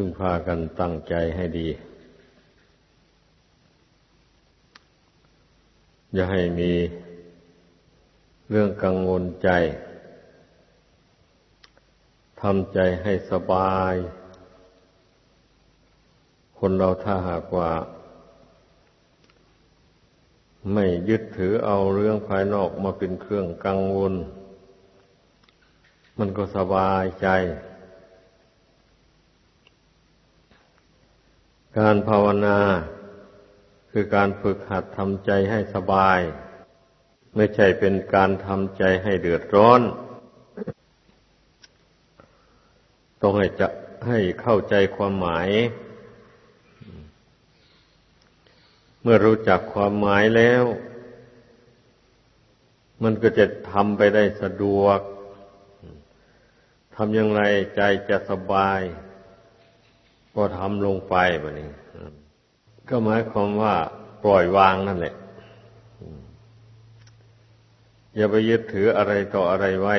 พึ่งพากันตั้งใจให้ดี อย่าให้มีเรื่องกังวลใจทำใจให้สบาย คนเราถ้าหากว่า ไม่ยึดถือเอาเรื่องภายนอกมาเป็นเครื่องกังวล มันก็สบายใจ การภาวนา คือการฝึกหัดทำใจให้สบาย ไม่ใช่เป็นการทำใจให้เดือดร้อน ต้องให้จะให้เข้าใจความหมาย เมื่อรู้จักความหมายแล้ว มันก็จะทำไปได้สะดวกทำอย่างไรใจจะสบาย ก็ทำลงไปแบบนี้ก็หมายความว่าปล่อยวางนั่นแหละอย่าไปยึดถืออะไรต่ออะไรไว้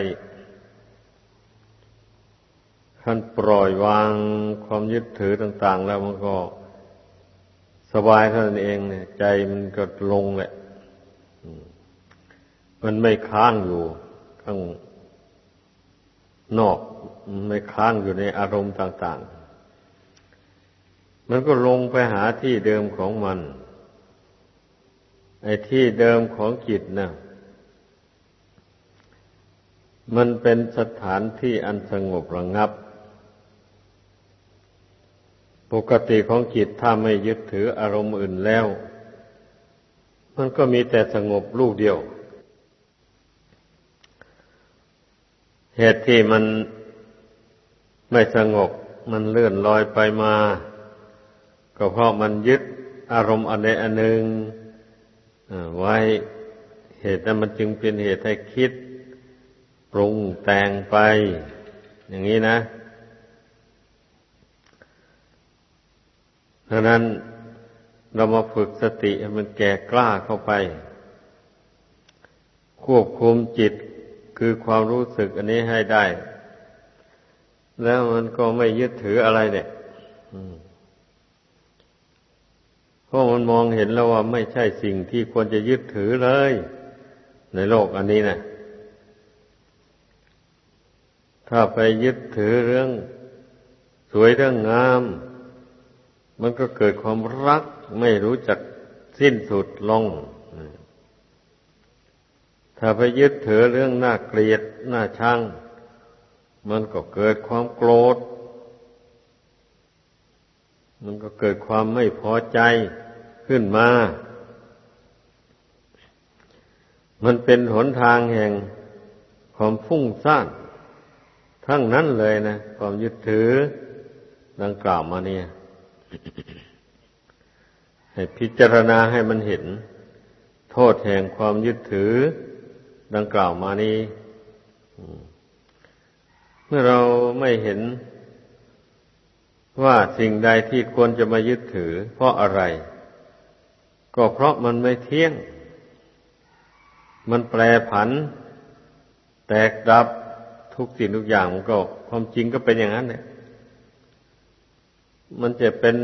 ขั้นปล่อยวางความยึดถือต่าง ๆ แล้วมันก็สบายเท่านั้นเองเนี่ย ใจมันก็ลงแหละมันไม่ค้างอยู่ข้างนอก ไม่ค้างอยู่ในอารมณ์ต่าง ๆ มันก็ลงไปหาที่เดิมของมัน ไอ้ที่เดิมของจิตนะมันเป็นสถานที่อันสงบระงับ ปกติของจิตถ้าไม่ยึดถืออารมณ์อื่นแล้ว มันก็มีแต่สงบลูกเดียว เหตุที่มันไม่สงบมันเลื่อนลอยไปมา ก็เพราะมันยึดอารมณ์อันใดอันหนึ่งไว้เหตุนั้นมันจึงเป็นเหตุให้คิด ปรุงแต่งไป อย่างนี้นะดังนั้นเรามาฝึกสติให้มันแก่กล้าเข้าไป ควบคุมจิตคือความรู้สึกอันนี้ให้ได้ แล้วมันก็ไม่ยึดถืออะไรเนี่ย เพราะมันมองเห็นแล้วว่าไม่ใช่สิ่งที่ควรจะยึดถือเลย ในโลกอันนี้นะถ้าไปยึดถือเรื่อง สวยเรื่องงาม มันก็เกิดความรักไม่รู้จักสิ้นสุดลง ถ้าไปยึดถือเรื่องน่าเกลียดน่าชัง มันก็เกิดความโกรธ มันก็เกิดความไม่พอใจขึ้นมา มันเป็นหนทางแห่งความฟุ้งซ่านทั้งนั้นเลยนะ ความยึดถือดังกล่าวมาเนี่ย ให้พิจารณาให้มันเห็น โทษแห่งความยึดถือ ดังกล่าวมานี้เมื่อเราไม่เห็น ว่าสิ่งใดที่ควรจะมายึดถือ เพราะอะไร ก็เพราะมันไม่เที่ยง มันแปรผัน แตกดับทุกสิ่งทุกอย่างมันก็ ความจริงก็เป็นอย่างนั้นเนี่ยมันจะเป็น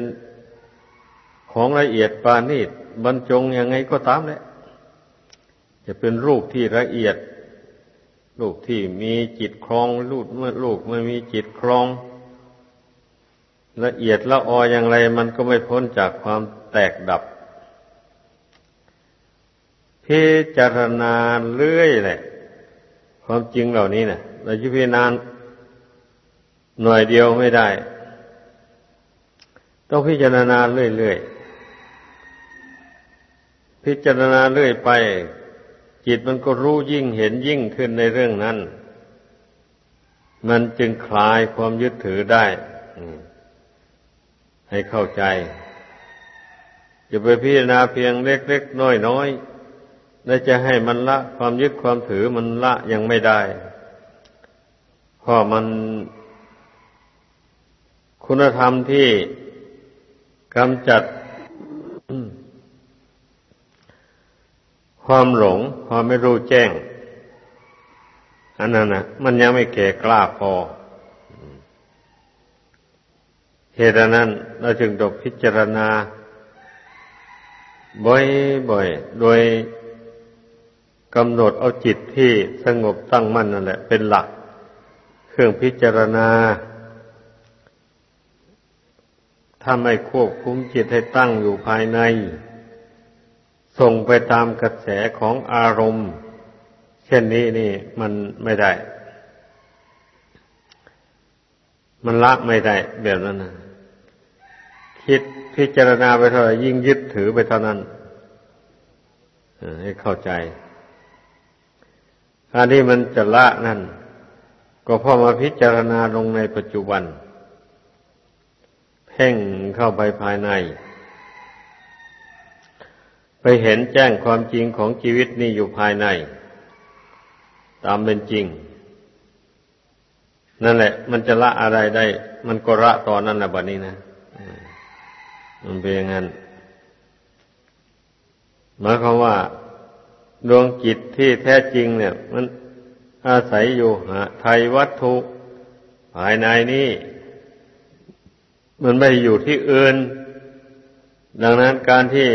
ของละเอียดปานีตบรรจงยังไงก็ตามแหละจะเป็นรูปที่ละเอียด รูปที่มีจิตคลองรูปเมื่อรูปไม่มีจิตคลอง ละเอียดละอออย่างไรมันก็ไม่พ้นจากความแตกดับ พิจารณาเรื่อยแหละ ความจริงเหล่านี้เนะเราจะพิจารณาหน่อยเดียวไม่ได้ ต้องพิจารณาเรื่อยๆพิจารณาเรื่อยไป จิตมันก็รู้ยิ่งเห็นยิ่งขึ้นในเรื่องนั้น มันจึงคลายความยึดถือได้ ให้เข้าใจจะไปพิจารณาเพียงเล็กๆน้อยๆและจะให้มันละความยึดความถือมันละยังไม่ได้เพราะมันคุณธรรมที่กำจัดความหลง ความไม่รู้แจ้ง อันนั้นนะมันยังไม่แก่กล้าพอ เหตุนั้นเราจึงต้องพิจารณา บ่อยๆ โดยกำหนดเอาจิตที่สงบตั้งมั่นนั่นแหละ เป็นหลัก เครื่องพิจารณาถ้าไม่ควบคุมจิตให้ตั้งอยู่ภายใน ส่งไปตามกระแสของอารมณ์ เช่นนี้นี่มันไม่ได้ มันละไม่ได้แบบนั้นนะ คิดพิจารณาไปเท่าไหร่ยิ่งยึดถือไปเท่านั้นให้เข้าใจอันนี้มันจะละนั่น ก็พอมาพิจารณาลงในปัจจุบัน เพ่งเข้าไปภายใน ไปเห็นแจ้งความจริงของชีวิตนี่อยู่ภายใน ตามเป็นจริง นั่นแหละ มันจะละอะไรได้ มันก็ละตอนนั้นนะบัดนี้นะ มันเป็นอย่างนั้นหมายความว่า ดวงจิตที่แท้จริง เนี่ย มันอาศัยอยู่หาไทยวัตถุ ภายในนี้ มันไม่อยู่ที่อื่น ดังนั้นการที่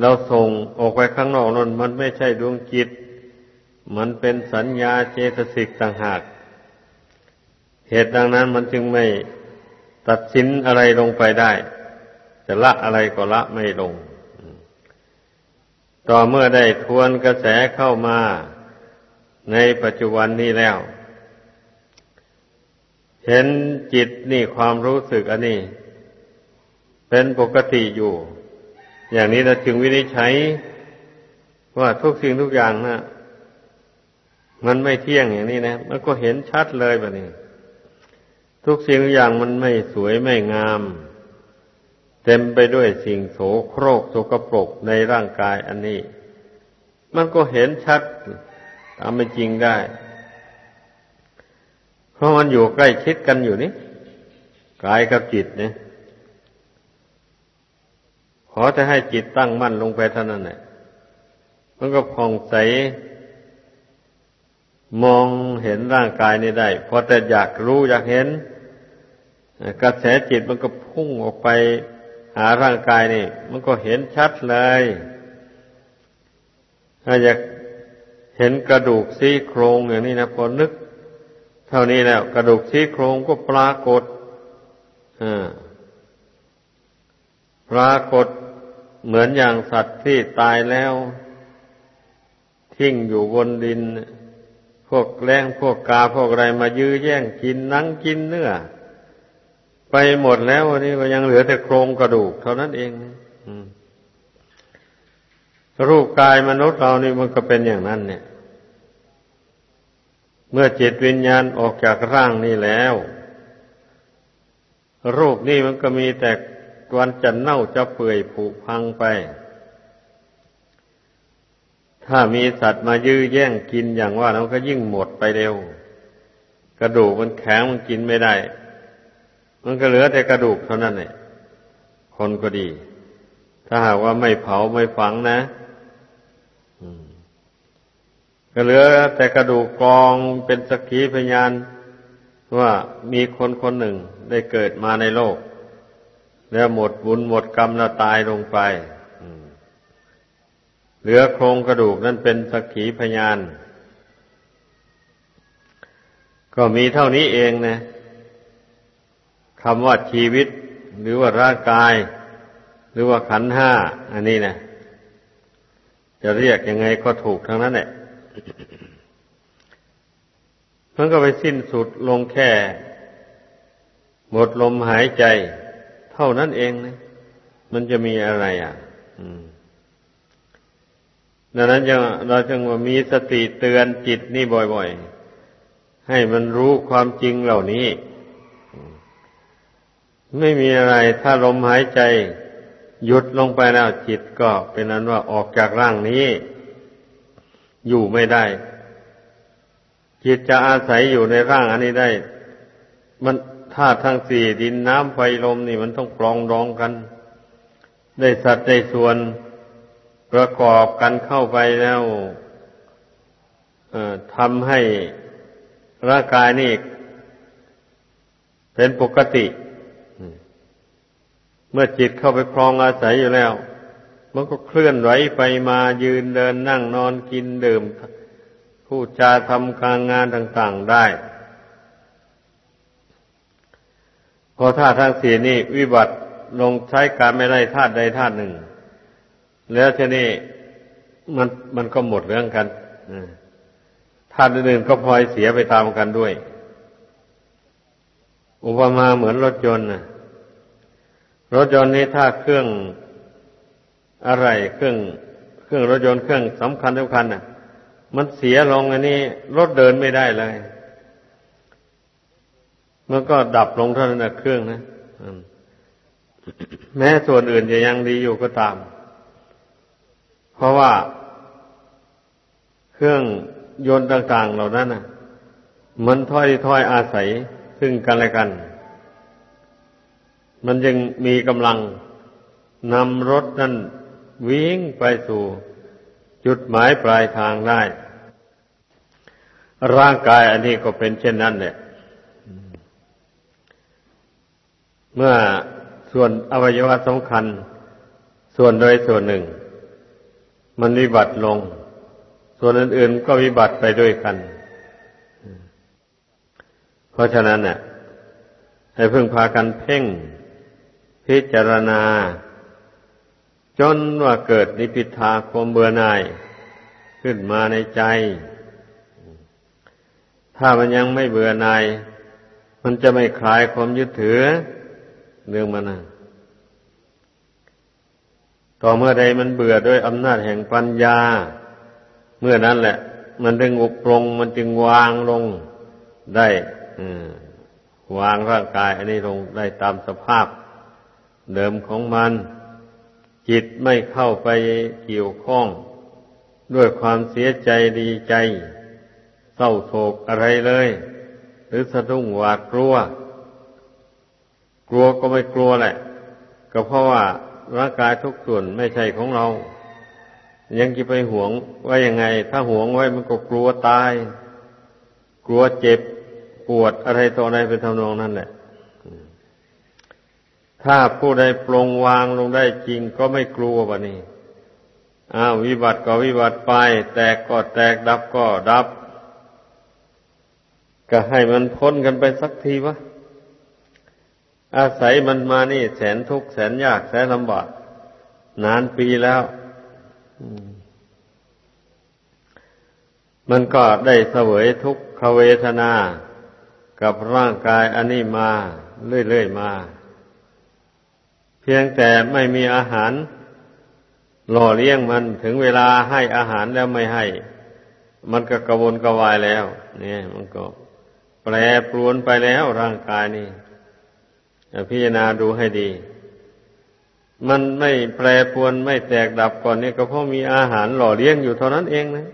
เราส่งออกไปข้างนอกนั้นมันไม่ใช่ดวงจิต มันเป็นสัญญาเจตสิกต่างหาก เหตุดังนั้นมันจึงไม่ ตัดสินอะไรลงไปได้ จะละอะไรก็ละไม่ลง ต่อเมื่อได้ทวนกระแสเข้ามาในปัจจุบันนี้แล้ว เห็นจิตนี่ความรู้สึกอันนี้ เป็นปกติอยู่ อย่างนี้เราจึงวินิจฉัยว่าทุกสิ่งทุกอย่างนะมันไม่เที่ยงอย่างนี้นะ มันก็เห็นชัดเลยแบบนี้ ทุกสิ่งอย่างมันไม่สวยไม่งาม เต็มไปด้วยสิ่งโสโครกโสกปรกในร่างกายอันนี้ มันก็เห็นชัดตามเป็นจริงได้ เพราะมันอยู่ใกล้ชิดกันอยู่นี่กายกับจิตเนี่ยขอจะให้จิตตั้งมั่นลงไปเท่านั้นแหละมันก็ผ่องใส มองเห็นร่างกายนี้ได้พอแต่อยากรู้อยากเห็น กระแสจิตมันก็พุ่งออกไปหาร่างกายนี่ มันก็เห็นชัดเลย ถ้าอยากเห็นกระดูกซี่โครงอย่างนี้นะพอนึก เท่านี้แล้ว กระดูกซี่โครงก็ปรากฏปรากฏเหมือนอย่างสัตว์ที่ตายแล้ว ทิ้งอยู่บนดิน พวกแรงพวกกาพวกอะไรมายื้อแย่งกินนังกินเนื้อ ไปหมดแล้ววันนี้ก็ยังเหลือแต่โครงกระดูก เท่านั้นเองรูปกายมนุษย์เรานี่มันก็เป็นอย่างนั้น เนี่ย เมื่อจิตวิญญาณออกจากร่างนี่แล้ว รูปนี่มันก็มีแต่วันจะเน่าจะเปื่อยผุพังไป ถ้ามีสัตว์มายื้อแย่งกินอย่างว่ามันก็ยิ่งหมดไปเร็ว กระดูกมันแข็งมันกินไม่ได้ มันก็เหลือแต่กระดูกเท่านั้นเนี่ยคนก็ดี ถ้าหากว่าไม่เผาไม่ฝังนะก็เหลือแต่กระดูกกองเป็นสกีพยานว่ามีคนคนหนึ่งได้เกิดมาในโลก แล้วหมดบุญหมดกรรมแล้วตายลงไปเหลือโครงกระดูกนั่นเป็นสักขีพยาน ก็มีเท่านี้เองนะ คำว่าชีวิต หรือว่าร่างกาย หรือว่าขันห้า อันนี้นะจะเรียกยังไงก็ถูกทั้งนั้นแหละมันก็ไปสิ้นสุดลงแค่ หมดลมหายใจ เท่านั้นเองนะมันจะมีอะไรอะดังนั้นจึงเราจึงว่ามีสติเตือนจิตนี่บ่อย ๆ ให้มันรู้ความจริงเหล่านี้ ไม่มีอะไรถ้าลมหายใจ หยุดลงไปแล้วจิตก็เป็นนั้นว่าออกจากร่างนี้ อยู่ไม่ได้ จิตจะอาศัยอยู่ในร่างอันนี้ได้ มันธาตุทั้งสี่ดินน้ำไฟลมนี่มันต้องปรองดองกัน ได้สัตว์ได้ส่วนประกอบกันเข้าไปแล้วทำให้ร่างกายนี่เป็นปกติ เมื่อจิตเข้าไปครองอาศัยอยู่แล้ว มันก็เคลื่อนไหวไปมายืนเดินนั่งนอนกินดื่มพูดจาทำการงานต่าง ๆได้ พอธาตุทั้งสี่นี่วิบัติลงใช้การไม่ได้ธาตุใดธาตุหนึ่ง แล้วทีนี้มันมันก็หมดเรื่องกันธาตุอื่นก็พลอยเสียไปตามกันด้วย อุปมาเหมือนรถยนต์นะ รถยนต์นี้ถ้าเครื่องอะไรเครื่อง เครื่องรถยนต์เครื่องสำคัญสำคัญน่ะ มันเสียลงอันนี้รถเดินไม่ได้เลยมันก็ดับลงเท่านั้นนะเครื่องนะแม้ส่วนอื่นจะยังดีอยู่ก็ตาม เพราะว่าเครื่องยนต์ต่าง ๆ เหล่านั้นนะมันถ้อยถ้อยอาศัยซึ่งกันและกัน มันยังมีกำลังนำรถนั้นวิ่งไปสู่จุดหมายปลายทางได้ ร่างกายอันนี้ก็เป็นเช่นนั้นแหละเมื่อส่วนอวัยวะสำคัญ ส่วนโดยส่วนหนึ่ง มันวิบัติลง ส่วนอื่นๆก็วิบัติไปด้วยกัน เพราะฉะนั้นเนี่ยให้พึ่งพากันเพ่ง พิจารณา จนว่าเกิดนิพิทาความเบื่อหน่าย ขึ้นมาในใจ ถ้ามันยังไม่เบื่อหน่าย มันจะไม่คลายความยึดถือเรื่องมันนะต่อเมื่อใดมันเบื่อด้วยอำนาจแห่งปัญญา เมื่อนั้นแหละ มันจึงอุปรงมันจึงวางลงได้วางร่างกาย อันนี้ลงได้ตามสภาพ เดิมของมัน จิตไม่เข้าไปเกี่ยวข้อง ด้วยความเสียใจดีใจ เศร้าโศกอะไรเลย หรือสะดุ้งหวาดกลัว กลัวก็ไม่กลัวแหละ ก็เพราะว่าร่างกายทุกส่วนไม่ใช่ของเรา ยังจะไปหวงว่ายังไง ถ้าหวงไว้มันก็กลัวตาย กลัวเจ็บปวดอะไรต่ออะไรเป็นทำนองนั่นแหละ ถ้าผู้ใดปลงวางลงได้จริงก็ไม่กลัวบะนี้อ้าววิบัติก็วิบัติไป แตกก็แตกดับก็ดับ ก็ให้มันพ้นกันไปสักทีวะ อาศัยมันมานี่แสนทุกข์แสนยากแสนลำบากนานปีแล้วมันก็ได้เสวยทุกขเวทนา กับร่างกายอันนี้มา เรื่อยๆมา พียงแต่ไม่มีอาหาร หล่อเลี้ยงมันถึงเวลาให้อาหารแล้วไม่ให้ มันก็กระวนกระวายแล้ว เนี่ย มันก็แปรปรวนไปแล้วร่างกายนี่พิจารณาดูให้ดี มันไม่แปรปรวนไม่แตกดับก่อนนี่ก็เพราะมีอาหารหล่อเลี้ยงอยู่เท่านั้นเองนะ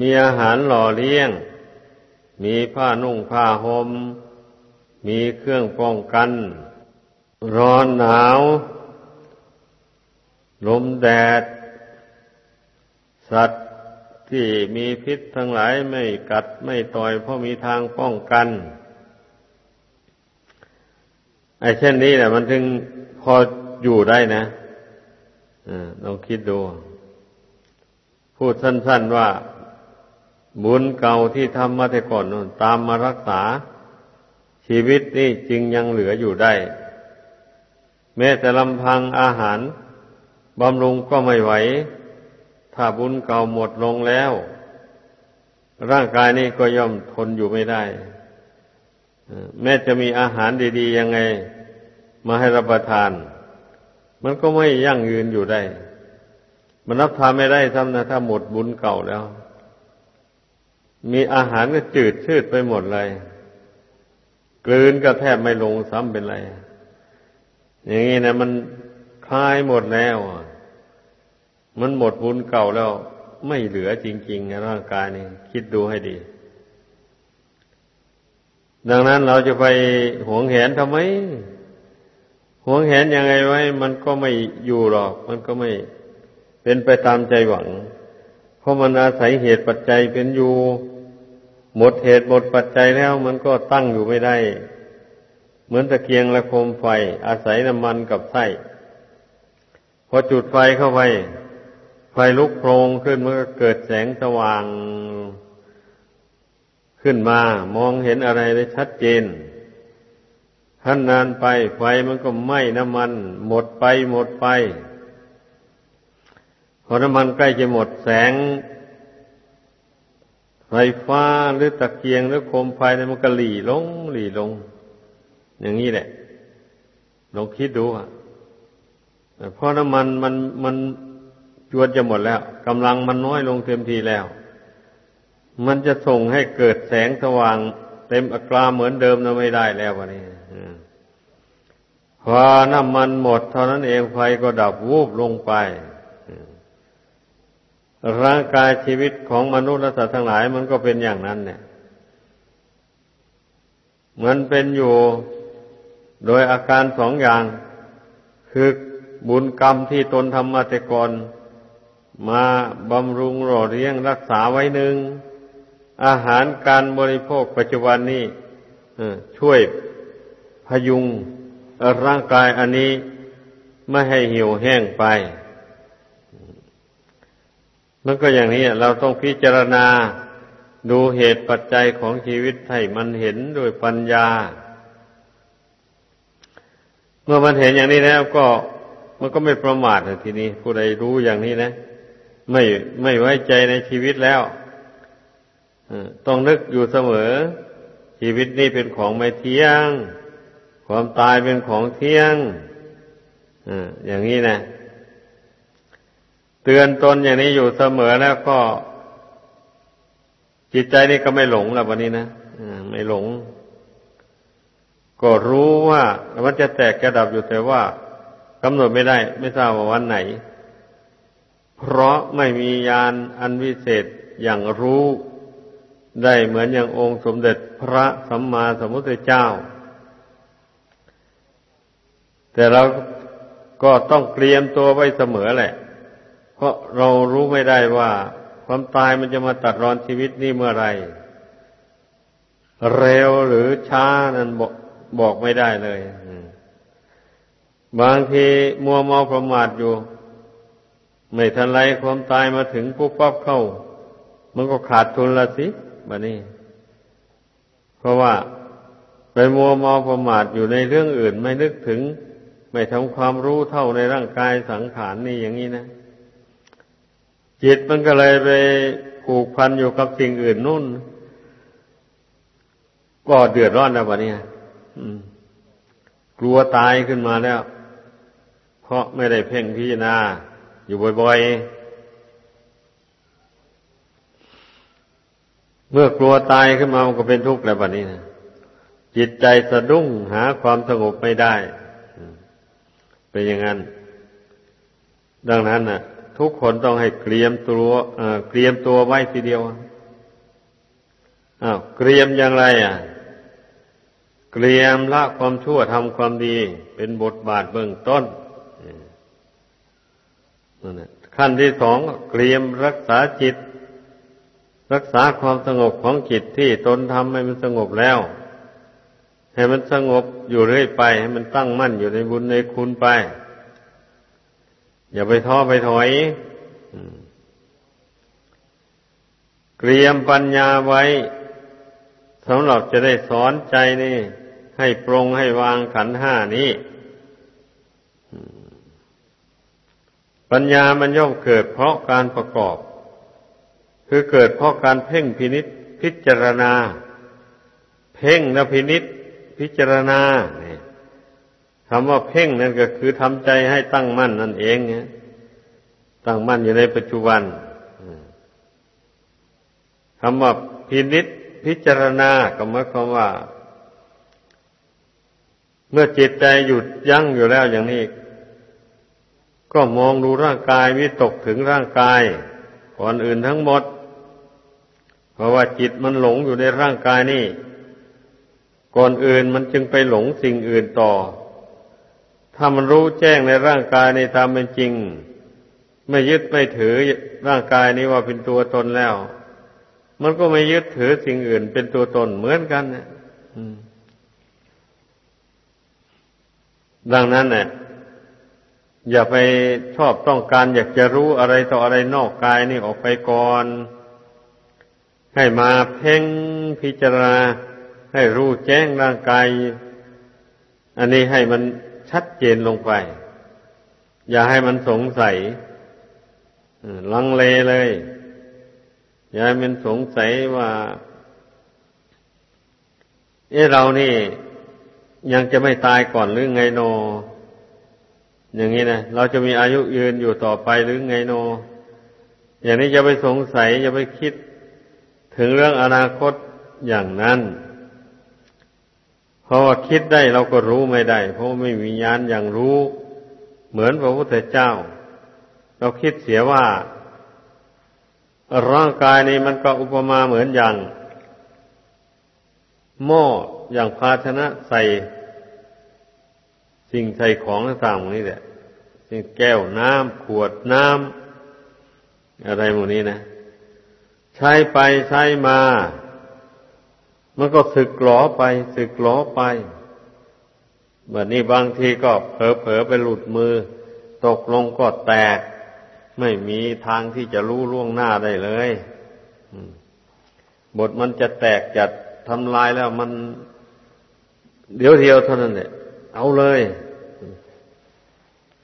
มีอาหารหล่อเลี้ยง มีผ้านุ่งผ้าหม่ม มีเครื่องป้องกัน ร้อนหนาว ลมแดด สัตว์ที่มีพิษทั้งหลายไม่กัดไม่ต่อยเพราะมีทางป้องกันไอ้เช่นนี้แหละมันถึงพออยู่ได้นะลองคิดดู พูดสั้น ๆว่า บุญเก่าที่ทำมาแต่ก่อนนตามมารักษา ชีวิตนี่จึงยังเหลืออยู่ได้ แม้แต่ลำพังอาหารบำรุงก็ไม่ไหว ถ้าบุญเก่าหมดลงแล้ว ร่างกายนี้ก็ย่อมทนอยู่ไม่ได้ แม้จะมีอาหารดีๆยังไง มาให้รับประทาน มันก็ไม่ยั่งยืนอยู่ได้ มันรับทานไม่ได้ทำนะถ้าหมดบุญเก่าแล้ว มีอาหารก็จืดชืดไปหมดเลย กลืนก็แทบไม่ลงซ้ำเป็นไร อย่างนี้นะมันคลายหมดแล้ว มันหมดบุญเก่าแล้ว ไม่เหลือจริงๆในร่างกายนี่คิดดูให้ดี ดังนั้นเราจะไปหวงแหนทำไมหวงแหนยังไงไว้ มันก็ไม่อยู่หรอก มันก็ไม่เป็นไปตามใจหวัง เพราะมันอาศัยเหตุปัจจัยเป็นอยู่ หมดเหตุหมดปัจจัยแล้วมันก็ตั้งอยู่ไม่ได้ เหมือนตะเกียงและโคมไฟ อาศัยน้ำมันกับไส้พอจุดไฟเข้าไป ไฟลุกโพลงขึ้นมันก็เกิดแสงสว่างขึ้นมามองเห็นอะไรได้ชัดเจนท่านนานไปไฟมันก็ไหม้น้ำมัน หมดไปหมดไป พอน้ำมันใกล้จะหมดแสง ไฟฟ้าหรือตะเกียงหรือโคมไฟเนี่ยมันก็หลีลงหลีลง อย่างนี้แหละลองคิดดูอะเพราะน้ำมันมันมันจวนจะหมดแล้วกำลังมันน้อยลงเต็มทีแล้ว มันจะส่งให้เกิดแสงสว่าง เต็มอัตราเหมือนเดิมนะไม่ได้แล้ววันนี้พอน้ำมันหมดเท่านั้นเองไฟก็ดับวูบลงไป ร่างกายชีวิตของมนุษย์และสัตว์ทั้งหลาย มันก็เป็นอย่างนั้น เนี่ย มันเป็นอยู่โดยอาการสองอย่าง คือบุญกรรมที่ตนทำมาแต่ก่อนมาบำรุงหล่อเลี้ยงรักษาไว้หนึ่ง อาหารการบริโภคปัจจุบันนี้ช่วยพยุงร่างกายอันนี้ไม่ให้หิวแห้งไป มันก็อย่างนี้เราต้องพิจารณาดูเหตุปัจจัยของชีวิตให้มันเห็นโดยปัญญา เมื่อมันเห็นอย่างนี้แล้วก็มันก็ไม่ประมาททีนี้ ผู้ใดรู้อย่างนี้นะ ไม่ไม่ไว้ใจในชีวิตแล้วต้องนึกอยู่เสมอ ชีวิตนี้เป็นของไม่เที่ยง ความตายเป็นของเที่ยงอย่างนี้นะ เตือนตนอย่างนี้อยู่เสมอแล้วก็ จิตใจนี่ก็ไม่หลงแล้ววันนี้นะไม่หลง ก็รู้ว่ามันจะแตกกระดับอยู่แต่ว่ากำหนดไม่ได้ ไม่ทราบว่าวันไหน เพราะไม่มียานอันวิเศษอย่างรู้ได้เหมือนอย่างองค์สมเด็จพระสัมมาสัมพุทธเจ้า แต่เราก็ต้องเตรียมตัวไว้เสมอแหละ เพราะเรารู้ไม่ได้ว่า ความตายมันจะมาตัดรอนชีวิตนี่เมื่อไรเร็วหรือช้านั้นบอกบอกไม่ได้เลยบางทีมัวเมาประมาทอยู่ ไม่ทันไรความตายมาถึงปุ๊บปั๊บเข้า มันก็ขาดทุนละสิบันี้ เพราะว่าไปมัวเมาประมาทอยู่ในเรื่องอื่น ไม่นึกถึง ไม่ทำความรู้เท่าในร่างกายสังขารนี่อย่างนี้นะ จิตมันก็เลยไปผูกพันอยู่กับสิ่งอื่นนู่น ก็เดือดร้อนแล้ววะเนี่ยกลัวตายขึ้นมาแล้ว เพราะไม่ได้เพ่งพิจารณาอยู่บ่อยๆ เมื่อกลัวตายขึ้นมามันก็เป็นทุกข์แล้วบัดนี้นะจิตใจสะดุ้งหาความสงบไม่ได้ เป็นอย่างนั้น ดังนั้นน่ะ ทุกคนต้องให้เตรียมตัวเตรียมตัวไว้ทีเดียวอ้าวเตรียมอย่างไร อะเตรียมละความชั่วทำความดี เป็นบทบาทเบื้องต้นขั้นที่สองเตรียมรักษาจิต รักษาความสงบของจิตที่ตนทำให้มันสงบแล้ว ให้มันสงบอยู่เรื่อยไป ให้มันตั้งมั่นอยู่ในบุญในคุณไป อย่าไปท้อไปถอยเตรียมปัญญาไว้สำหรับจะได้สอนใจนี่ ให้ปรงให้วางขันห้านี้ ปัญญามันย่อมเกิดเพราะการประกอบ คือเกิดเพราะการเพ่งพินิษพิจารณา เพ่งและพินิษพิจารณาเน คำว่าเพ่งนั่นก็คือทำใจให้ตั้งมั่นนั่นเองเนี่ยตั้งมั่นอยู่ในปัจจุบันคำว่าพินิษพิจารณาก็หมายความว่า เมื่อจิตใจหยุดยั้งอยู่แล้วอย่างนี้ ก็มองดูร่างกายวิตกถึงร่างกายก่อนอื่นทั้งหมด เพราะว่าจิตมันหลงอยู่ในร่างกายนี่ ก่อนอื่นมันจึงไปหลงสิ่งอื่นต่อ ถ้ามันรู้แจ้งในร่างกายในตามเป็นจริง ไม่ยึดไม่ถือร่างกายนี้ว่าเป็นตัวตนแล้ว มันก็ไม่ยึดถือสิ่งอื่นเป็นตัวตนเหมือนกันนะดังนั้นเนี่ยอย่าไปชอบต้องการอยากจะรู้อะไรต่ออะไรนอกกายนี่ออกไปก่อน ให้มาเพ่งพิจารณาให้รู้แจ้งร่างกาย อันนี้ให้มัน ชัดเจนลงไป อย่าให้มันสงสัยลังเลเลย อย่าให้มันสงสัยว่า เออเรานี่ ยังจะไม่ตายก่อนหรือไงโน อย่างนี้นะเราจะมีอายุยืนอยู่ต่อไปหรือไงโน อย่างนี้จะไปสงสัยจะไปคิดถึงเรื่องอนาคตอย่างนั้น เพราะว่าคิดได้เราก็รู้ไม่ได้ เพราะไม่มีญาณอย่างรู้ เหมือนพระพุทธเจ้า เราคิดเสียว่า ร่างกายนี้มันก็อุปมาเหมือนอย่าง หม้ออย่างภาชนะใส่สิ่งใส่ของต่างๆนี่แหละสิ่งแก้วน้ำขวดน้ำอะไรหมดนี้นะ ใช้ไปใช้มา มันก็สึกหลอไปสึกหลอไปแบบนี้บางทีก็เผลอๆไปหลุดมือ ตกลงก็แตก ไม่มีทางที่จะรู้ล่วงหน้าได้เลยบทมันจะแตกจัดทำลายแล้วมัน เดี๋ยวเดียวเท่านั้นเนี่ยเอาเลย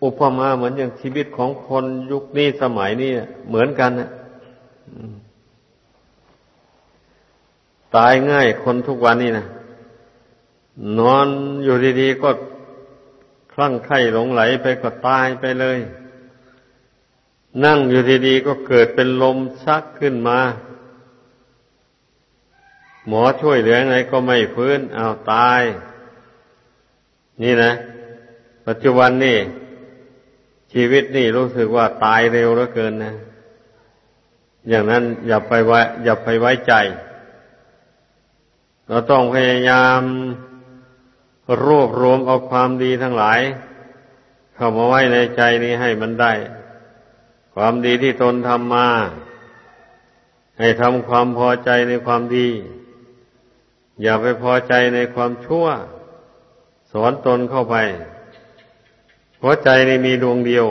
อุปมาเหมือนอย่างชีวิตของคนยุคนี้สมัยนี้เหมือนกันนะ ตายง่ายคนทุกวันนี้นะนอนอยู่ดีๆก็คลั่งไคล้หลงไหลไปก็ตายไปเลย นั่งอยู่ดีๆก็เกิดเป็นลมชักขึ้นมา หมอช่วยเหลือไงก็ไม่ฟื้นเอาตาย นี่นะ ปัจจุบันนี่ชีวิตนี่รู้สึกว่าตายเร็วเหลือเกินนะ อย่างนั้นอย่าไปไว้ อย่าไปไว้ใจ เราต้องพยายามรวบรวมเอาความดีทั้งหลาย เข้ามาไว้ในใจนี้ให้มันได้ ความดีที่ตนทำมา ให้ทำความพอใจในความดี อย่าไปพอใจในความชั่ว สอนตนเข้าไปเพราะใจนี่มีดวงเดียว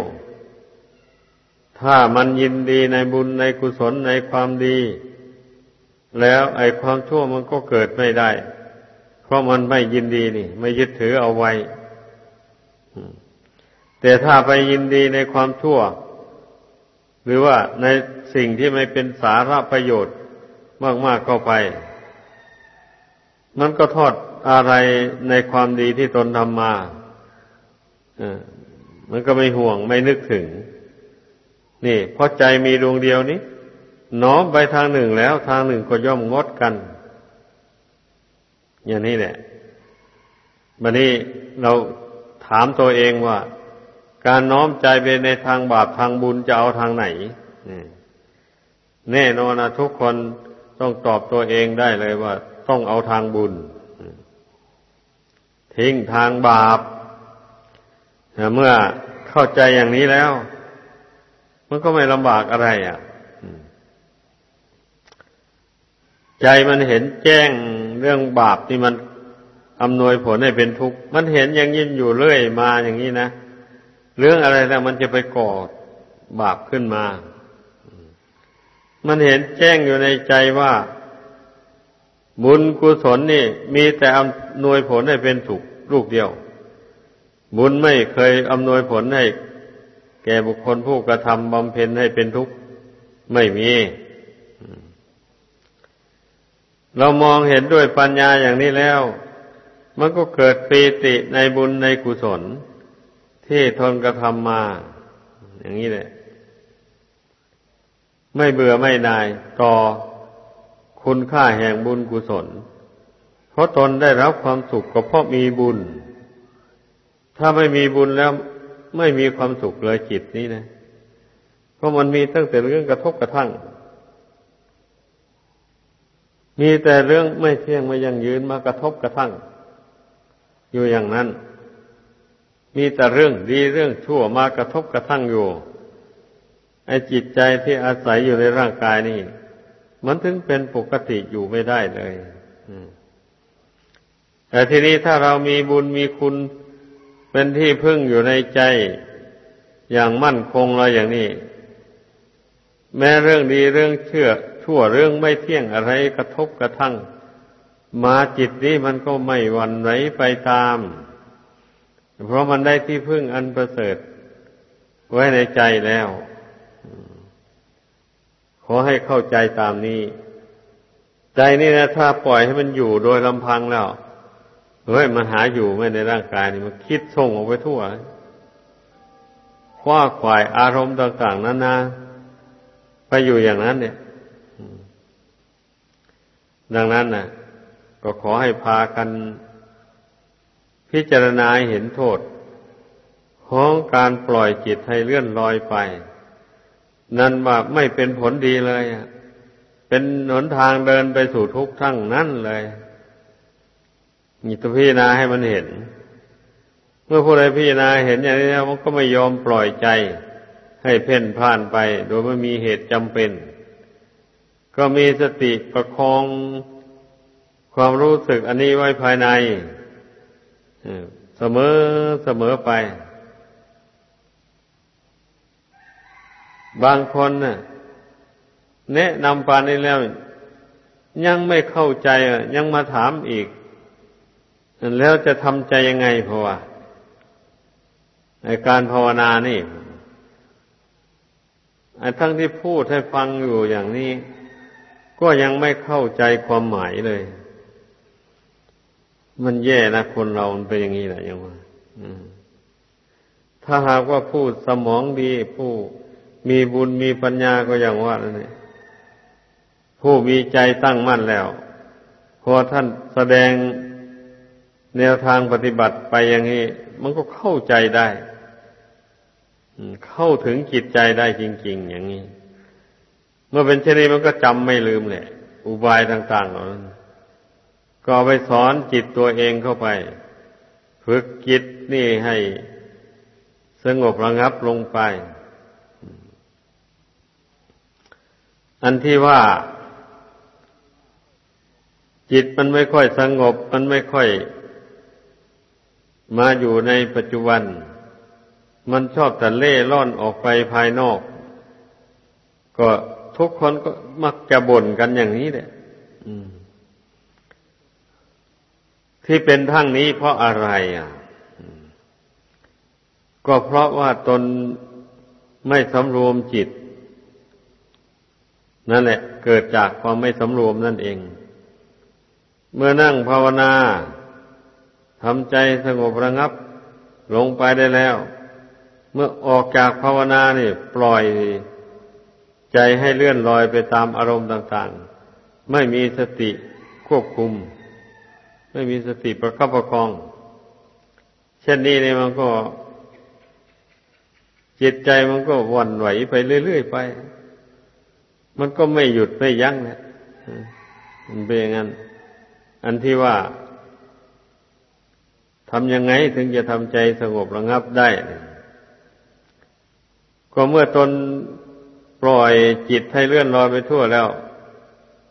ถ้ามันยินดีในบุญในกุศลในความดี แล้วไอ้ความชั่วมันก็เกิดไม่ได้ เพราะมันไม่ยินดีนี่ ไม่ยึดถือเอาไว้ แต่ถ้าไปยินดีในความชั่ว หรือว่าในสิ่งที่ไม่เป็นสาระประโยชน์มากๆเข้าไป มันก็ทอดอะไรในความดีที่ตนทำมามันก็ไม่ห่วงไม่นึกถึง นี่เพราะใจมีดวงเดียวนี้ น้อมไปทางหนึ่งแล้ว ทางหนึ่งก็ย่อมงดกัน อย่างนี้แหละบันนี้เราถามตัวเองว่า การน้อมใจไปในทางบาปทางบุญจะเอาทางไหนแน่นอนนะทุกคนต้องตอบตัวเองได้เลยว่า ต้องเอาทางบุญ ทิ้งทางบาปเมื่อเข้าใจอย่างนี้แล้ว มันก็ไม่ลำบากอะไรอะ ใจมันเห็นแจ้งเรื่องบาปที่มันอำนวยผลให้เป็นทุกข์ มันเห็นอย่างนี้อยู่เรื่อยมาอย่างนี้นะ เรื่องอะไรแล้วมันจะไปก่อบาปขึ้นมา มันเห็นแจ้งอยู่ในใจว่า บุญกุศลนี่ มีแต่อำนวยผลให้เป็นสุขลูกเดียว บุญไม่เคยอำนวยผลให้ แก่บุคคลผู้กระทำบำเพ็ญให้เป็นทุกข์ไม่มี เรามองเห็นด้วยปัญญาอย่างนี้แล้ว มันก็เกิดปีติในบุญในกุศล ที่ทนกระทำมา อย่างนี้แหละ ไม่เบื่อไม่นายต่อคุณค่าแห่งบุญกุศล เพราะตนได้รับความสุขก็เพราะมีบุญ ถ้าไม่มีบุญแล้วไม่มีความสุขเลยจิตนี้นะ เพราะมันมีตั้งแต่เรื่องกระทบกระทั่ง มีแต่เรื่องไม่เที่ยงไม่ยังยืนมากระทบกระทั่ง อยู่อย่างนั้น มีแต่เรื่องดีเรื่องชั่วมากระทบกระทั่งอยู่ไอ้จิตใจที่อาศัยอยู่ในร่างกายนี่มันถึงเป็นปกติอยู่ไม่ได้เลยแต่ทีนี้ถ้าเรามีบุญมีคุณเป็นที่พึ่งอยู่ในใจอย่างมั่นคงเลยอย่างนี้ แม้เรื่องดีเรื่องเชื่อ ชั่วเรื่องไม่เที่ยงอะไรกระทบกระทั่ง มาจิตนี้มันก็ไม่วันไหวไปตาม เพราะมันได้ที่พึ่งอันประเสริฐ ไว้ในใจแล้ว ขอให้เข้าใจตามนี้ ใจนี่นะถ้าปล่อยให้มันอยู่โดยลำพังแล้วเฮ้ยมันหาอยู่ไม่ในร่างกายนี่มันคิดส่งออกไปทั่วคว้าขวายอารมณ์ต่างๆนั้นนะไปอยู่อย่างนั้นเนี่ย ดังนั้นนะก็ขอให้พากัน พิจารณาเห็นโทษของการปล่อยจิตให้เลื่อนลอยไป นั่นว่าไม่เป็นผลดีเลยเป็นหนทางเดินไปสู่ทุกข์ทั้งนั้นเลยนี่ต้องพิจารณาให้มันเห็น เมื่อผู้ใดพิจารณาเห็นอย่างนี้แล้วมันก็ไม่ยอมปล่อยใจ ให้เพ่นพ่านไป โดยไม่มีเหตุจำเป็น ก็มีสติประคองความรู้สึกอันนี้ไว้ภายในเสมอเสมอไป บางคนน่ะแนะนำปานนี้แล้ว ยังไม่เข้าใจยังมาถามอีก แล้วจะทำใจยังไงเพราะว่าในการภาวนานี่ไอ้ทั้งที่พูดให้ฟังอยู่อย่างนี้ ก็ยังไม่เข้าใจความหมายเลย มันแย่นะคนเรามันเป็นอย่างนี้แหละยังว่าถ้าหากว่าพูดสมองดี ผู้มีบุญมีปัญญาก็อย่างว่านั่นเองผู้มีใจตั้งมั่นแล้ว พอท่านแสดงแนวทางปฏิบัติไปอย่างนี้ มันก็เข้าใจได้ เข้าถึงจิตใจได้จริง ๆ อย่างนี้ เมื่อเป็นเช่นนี้มันก็จำไม่ลืมแหละอุบายต่างๆเหล่านั้นก็ไปสอนจิตตัวเองเข้าไป ฝึกจิตนี่ให้สงบระงับลงไป อันที่ว่า จิตมันไม่ค่อยสงบ มันไม่ค่อย มาอยู่ในปัจจุบัน มันชอบแต่เล่ร่อนออกไปภายนอก ก็ ทุกคนก็มักจะบ่นกันอย่างนี้แหละที่เป็นทั้งนี้เพราะอะไร อะ ก็เพราะว่าตนไม่สำรวมจิต นั่นแหละ เกิดจากความไม่สำรวมนั่นเอง เมื่อนั่งภาวนาทำใจสงบระงับ ลงไปได้แล้ว เมื่อออกจากภาวนานี่ ปล่อย ใจให้เลื่อนลอยไปตามอารมณ์ต่างๆ ไม่มีสติควบคุม ไม่มีสติประคับประคอง เช่นนี้เนี่ยมันก็ จิตใจมันก็วันไหวไปเรื่อยๆไป มันก็ไม่หยุดไม่ยั้งนะมันเป็นอย่างนั้น อันที่ว่าทำยังไงถึงจะทำใจสงบระงับได้ ก็เมื่อตน ปล่อยจิตให้เลื่อนลอยไปทั่วแล้ว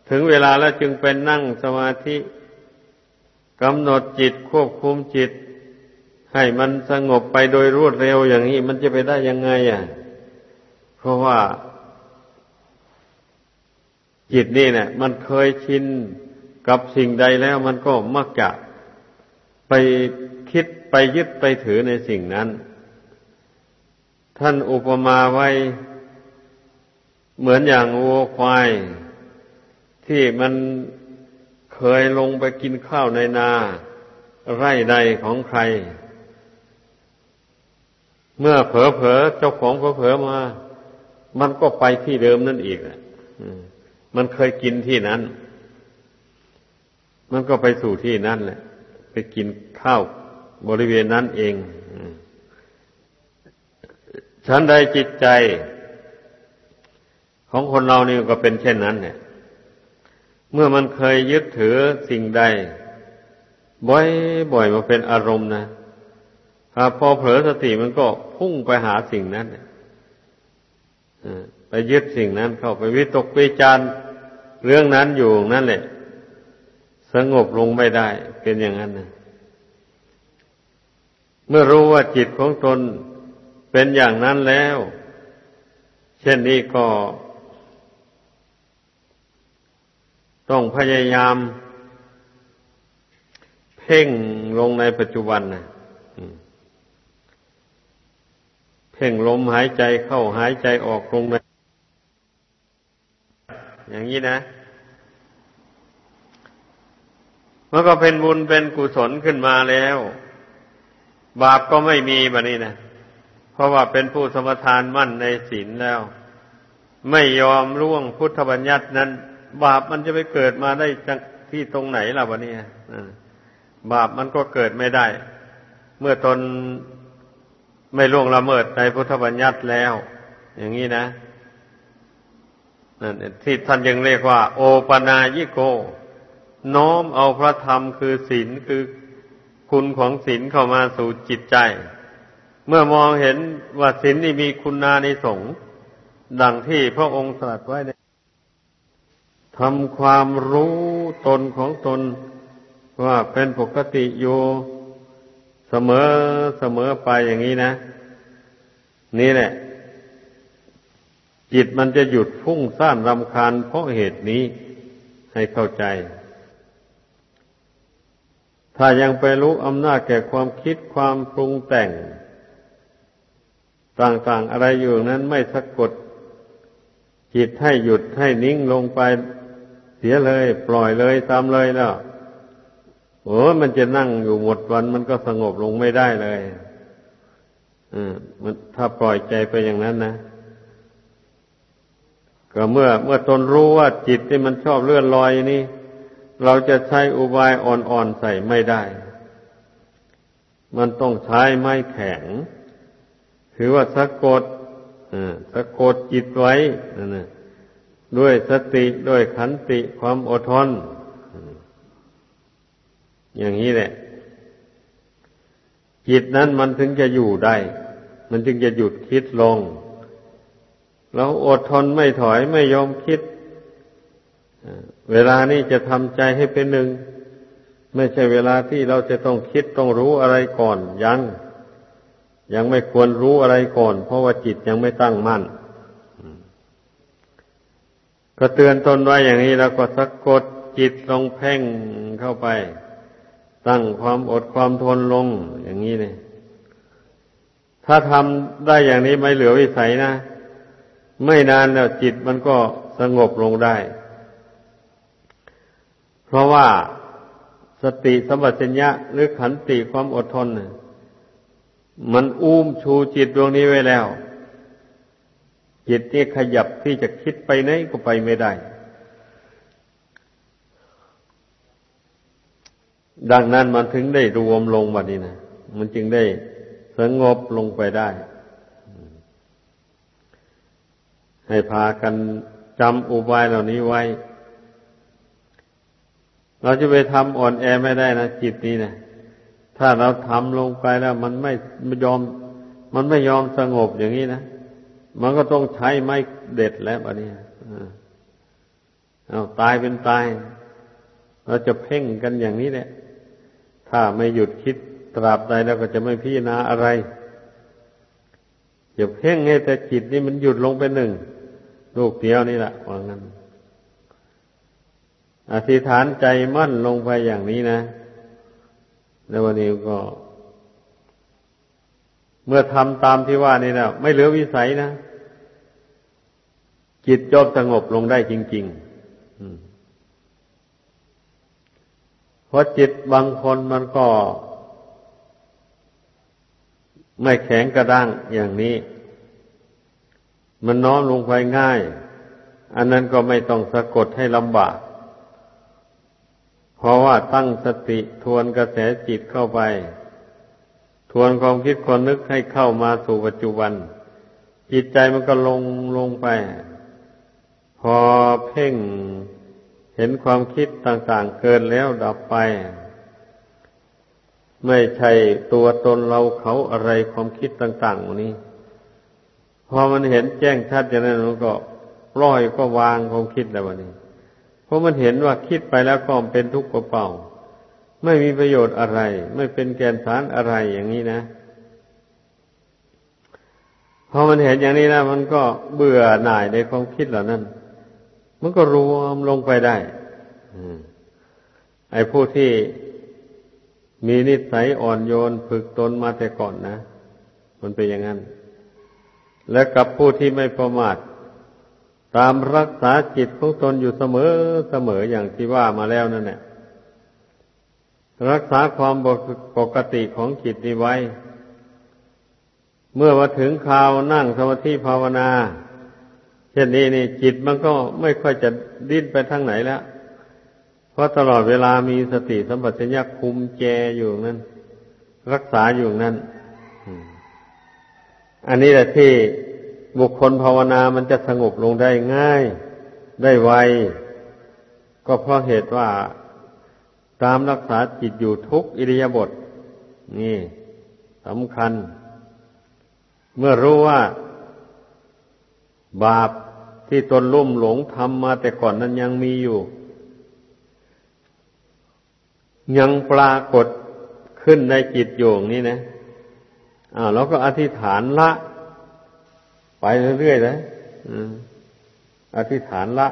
ถึงเวลาแล้วจึงเป็นนั่งสมาธิกำหนดจิตควบคุมจิต ให้มันสงบไปโดยรวดเร็วอย่างนี้มันจะไปได้ยังไงอะ เพราะว่า จิตนี่เนี่ยมันเคยชินกับสิ่งใดแล้วมันก็มักจะไปคิดไปยึดไปถือในสิ่งนั้น ท่านอุปมาไว้ เหมือนอย่างวัวควาย ที่มันเคยลงไปกินข้าวในนา ไร่ใดของใคร เมื่อเผลอเผลอเจ้าของเผลอเผลอมา มันก็ไปที่เดิมนั่นอีกมันเคยกินที่นั้น มันก็ไปสู่ที่นั่นแหละ ไปกินข้าวบริเวณนั้นเองฉันใดจิตใจ ของคนเรานี่ก็เป็นเช่นนั้นเนี่ย เมื่อมันเคยยึดถือสิ่งใด บ่อยบ่อยมาเป็นอารมณ์นะพอเผลอสติมันก็พุ่งไปหาสิ่งนั้นไปยึดสิ่งนั้นเข้าไปวิตกวิจารเรื่องนั้นอยู่นั่นแหละ สงบลงไม่ได้ เป็นอย่างนั้นนะเมื่อรู้ว่าจิตของตนเป็นอย่างนั้นแล้ว เช่นนี้ก็ ต้องพยายาม เพ่งลงในปัจจุบันนะเพ่งลมหายใจเข้าหายใจออกลงในอย่างนี้นะมันก็เป็นบุญเป็นกุศลขึ้นมาแล้ว บาปก็ไม่มีแบบนี้นะเพราะว่าเป็นผู้สมทานมั่นในศีลแล้ว ไม่ยอมร่วงพุทธบัญญัตินั้น บาปมันจะไปเกิดมาได้จากที่ตรงไหนล่ะวะเนี่ยบาปมันก็เกิดไม่ได้ เมื่อตนไม่ล่วงละเมิดในพุทธบัญญัติแล้ว อย่างนี้นะนั่นที่ท่านยังเรียกว่า โอปนายิโก น้อมเอาพระธรรมคือศีลคือคุณของศีลเข้ามาสู่จิตใจ เมื่อมองเห็นว่าศีลนี่มีคุณนาในสงดังที่พระองค์ตรัสไว้ใน ทำความรู้ตนของตน ว่าเป็นปกติอยู่เสมอเสมอไปอย่างนี้นะ นี่แหละ จิตมันจะหยุดฟุ้งซ่านรำคาญเพราะเหตุนี้ให้เข้าใจ ถ้ายังไปรู้อำนาจแก่ความคิดความปรุงแต่ง ต่างๆอะไรอยู่นั้นไม่สะกด จิตให้หยุดให้นิ่งลงไป เสียเลย ปล่อยเลยตามเลยแล้วโอ้มันจะนั่งอยู่หมดวันมันก็สงบลงไม่ได้เลยอ่ามันถ้าปล่อยใจไปอย่างนั้นนะก็เมื่อ เมื่อตนรู้ว่าจิตที่มันชอบเลื่อนลอยนี่ เราจะใช้อุบายอ่อนๆใส่ไม่ได้ มันต้องใช้ไม้แข็งคือว่าสะกดสะกดจิตไว้นะ ด้วยสติด้วยขันติความอดทน อย่างนี้แหละ จิตนั้นมันถึงจะอยู่ได้ มันจึงจะหยุดคิดลงแล้วอดทนไม่ถอยไม่ยอมคิด เวลานี้จะทำใจให้เป็นหนึ่ง ไม่ใช่เวลาที่เราจะต้องคิดต้องรู้อะไรก่อนยัง ยังไม่ควรรู้อะไรก่อน เพราะว่าจิตยังไม่ตั้งมั่น ก็เตือนตนไว้อย่างนี้แล้วก็สะกดจิตลงเพ่งเข้าไป ตั้งความอดความทนลงอย่างนี้เลยถ้าทำได้อย่างนี้ไม่เหลือวิสัยนะ ไม่นานแล้วจิตมันก็สงบลงได้ เพราะว่าสติสัมปชัญญะหรือขันติความอดทน มันอุ้มชูจิตดวงนี้ไว้แล้ว จิตนี่ขยับที่จะคิดไปไหนก็ไปไม่ได้ ดังนั้นมันถึงได้รวมลงแบบนี้นะมันจึงได้สงบลงไปได้ ให้พากันจำอุบายเหล่านี้ไว้ เราจะไปทำอ่อนแอไม่ได้นะจิตนี้นะถ้าเราทำลงไปแล้ว มันไม่ยอม มันไม่ยอมสงบอย่างนี้นะ มันก็ต้องใช้ไม้เด็ดแล้วอันนี้เอาตายเป็นตาย เราจะเพ่งกันอย่างนี้แหละ ถ้าไม่หยุดคิดตราบใดแล้วก็จะไม่พิจารณาอะไรอย่าเพ่งให้แต่จิตนี่มันหยุดลงไปหนึ่งลูกเดียวนี่แหละว่างั้น อธิษฐานใจมั่นลงไปอย่างนี้นะ แล้ววันนี้ก็ เมื่อทำตามที่ว่านี่แล้วไม่เหลือวิสัยนะ จิตจบสงบลงได้จริงๆเพราะจิตบางคนมันก็ ไม่แข็งกระด้างอย่างนี้ มันน้อมลงไปง่าย อันนั้นก็ไม่ต้องสะกดให้ลำบาก เพราะว่าตั้งสติทวนกระแสจิตเข้าไป ทวนความคิดความนึกให้เข้ามาสู่ปัจจุบันจิตใจมันก็ลงลงไป พอเพ่งเห็นความคิดต่างๆเกินแล้วดับไป ไม่ใช่ตัวตนเราเขาอะไรความคิดต่างๆนี้ พอมันเห็นแจ้งชัดอย่างนั้นมันก็ปล่อยก็วางความคิดแล้ววันนี้ เพราะมันเห็นว่าคิดไปแล้วก็เป็นทุกข์เปล่าไม่มีประโยชน์อะไร ไม่เป็นแกนสารอะไรอย่างนี้นะพอมันเห็นอย่างนี้นะมันก็เบื่อหน่ายในความคิดเหล่านั้น มันก็รวมลงไปได้ไอ้ผู้ที่มีนิสัยอ่อนโยนฝึกตนมาแต่ก่อนนะ มันเป็นอย่างนั้น และกับผู้ที่ไม่ประมาท ตามรักษาจิตของตนอยู่เสมอเสมออย่างที่ว่ามาแล้วนั่นแหละรักษาความปกติของจิตนี้ไว้ เมื่อมาถึงคราวนั่งสมาธิภาวนา ช่นนี้นี่จิตมันก็ไม่ค่อยจะดิ้นไปทางไหนแล้ว เพราะตลอดเวลามีสติสัมปชัญญะคุมแจอยู่นั้นรักษาอยู่นั้นอันนี้แหละที่บุคคลภาวนามันจะสงบลงได้ง่าย ได้ไว ก็เพราะเหตุว่าตามรักษาจิตอยู่ทุกอิริยาบถนี่สำคัญ เมื่อรู้ว่าบาป ที่ตนลุ่มหลงทำมาแต่ก่อนนั้นยังมีอยู่ ยังปรากฏขึ้นในจิตอยู่นี่นะอ้าเราก็อธิษฐานละ ไปเรื่อยๆเลยอธิษฐานละ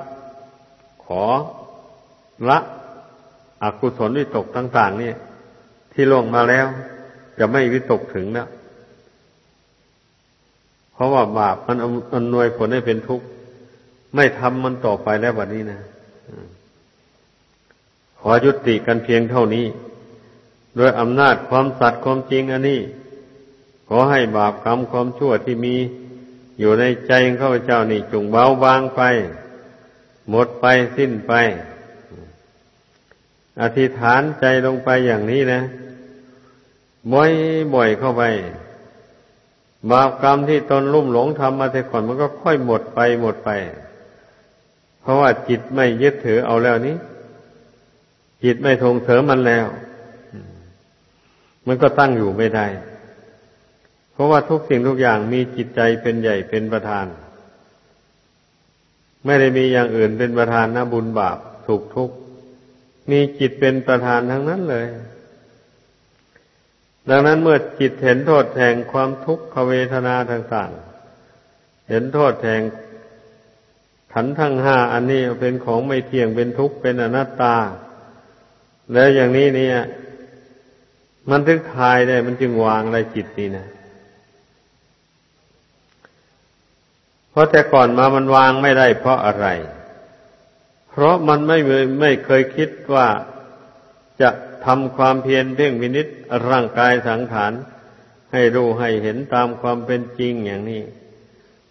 ขอละอกุศลวิตกต่างๆนี่ที่ลงมาแล้ว จะไม่วิตกถึงแล้วเพราะว่าบาปมันอำนวยผลให้เป็นทุกข์ ไม่ทำมันต่อไปแล้ววันนี้นะขอยุติกันเพียงเท่านี้ด้วยอำนาจความสัตย์ความจริงอันนี้ ขอให้บาปกรรมความชั่วที่มีอยู่ในใจของข้าพเจ้านี่จงเบาบางไป หมดไปสิ้นไป อธิษฐานใจลงไปอย่างนี้นะ บ่อยบ่อยเข้าไป บาปกรรมที่ตนลุ่มหลงทำมาแต่ก่อนมันก็ค่อยหมดไปหมดไป เพราะว่าจิตไม่ยึดถือเอาแล้วนี้ จิตไม่ทงเสริมมันแล้ว มันก็ตั้งอยู่ไม่ได้ เพราะว่าทุกสิ่งทุกอย่างมีจิตใจเป็นใหญ่เป็นประธาน ไม่ได้มีอย่างอื่นเป็นประธานนะบุญบาปสุขทุกข์มีจิตเป็นประธานทั้งนั้นเลย ดังนั้นเมื่อจิตเห็นโทษแห่งความทุกขเวทนาต่างๆ เห็นโทษแห่ง ขันทั้งห้าอันนี้เป็นของไม่เที่ยงเป็นทุกข์เป็นอนัตตา แล้วอย่างนี้เนี่ย มันถึงคลายได้ มันจึงวางอะไรจิตนี่นะเพราะแต่ก่อนมามันวางไม่ได้ เพราะอะไร เพราะมันไม่ไม่เคยคิดว่าจะทำความเพียรเพ่งวินิจร่างกายสังขารให้รู้ให้เห็นตามความเป็นจริงอย่างนี้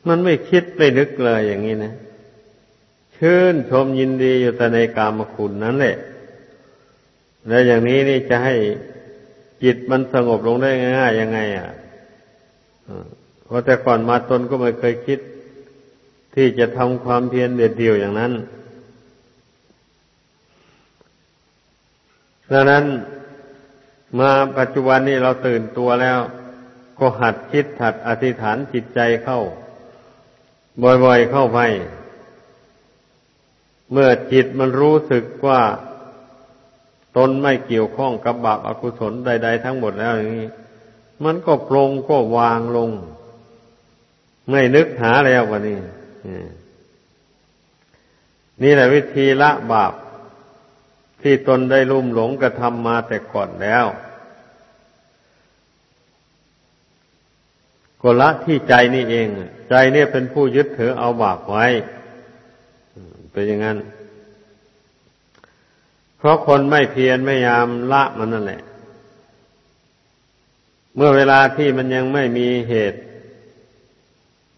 มันไม่คิดไม่นึกเลยอย่างนี้นะ ชื่นชมยินดีอยู่แต่ในกามคุณนั้นแหละ แล้วอย่างนี้นี่จะให้จิตมันสงบลงได้ง่ายๆยังไง อะเพราะแต่ก่อนมาตนก็ไม่เคยคิด ที่จะทำความเพียรเด็ดเดี่ยวอย่างนั้นดังนั้นมาปัจจุบันนี้เราตื่นตัวแล้ว ก็หัดคิดหัดอธิษฐานจิตใจเข้า บ่อยๆเข้าไป เมื่อจิตมันรู้สึกว่าตนไม่เกี่ยวข้องกับบาปอากุศลใด ๆ ทั้งหมดแล้วอย่างนี้ มันก็ปรงก็วางลง ไม่นึกหาแล้ววันนี้นี่แหละวิธีละบาป ที่ตนได้ลุ่มหลงกระทำมาแต่ก่อนแล้วก็ละที่ใจนี่เอง ใจเนี่ยเป็นผู้ยึดถือเอาบาปไว้ เป็นอย่างนั้น เพราะคนไม่เพียรไม่ยามละมันนั่นแหละ เมื่อเวลาที่มันยังไม่มีเหตุ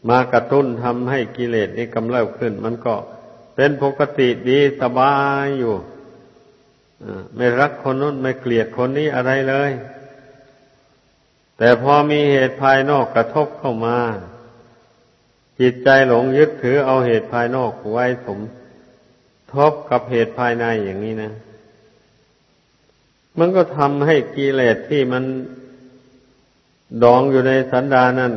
มากระตุ้นทำให้กิเลสนี้กำเริบขึ้น มันก็เป็นปกติดีสบายอยู่ไม่รักคนนู้นไม่เกลียดคนนี้อะไรเลย แต่พอมีเหตุภายนอกกระทบเข้ามา จิตใจหลงยึดถือเอาเหตุภายนอกไว้สม ทบกับเหตุภายในอย่างนี้นะ มันก็ทำให้กิเลสที่มันดองอยู่ในสันดานั้น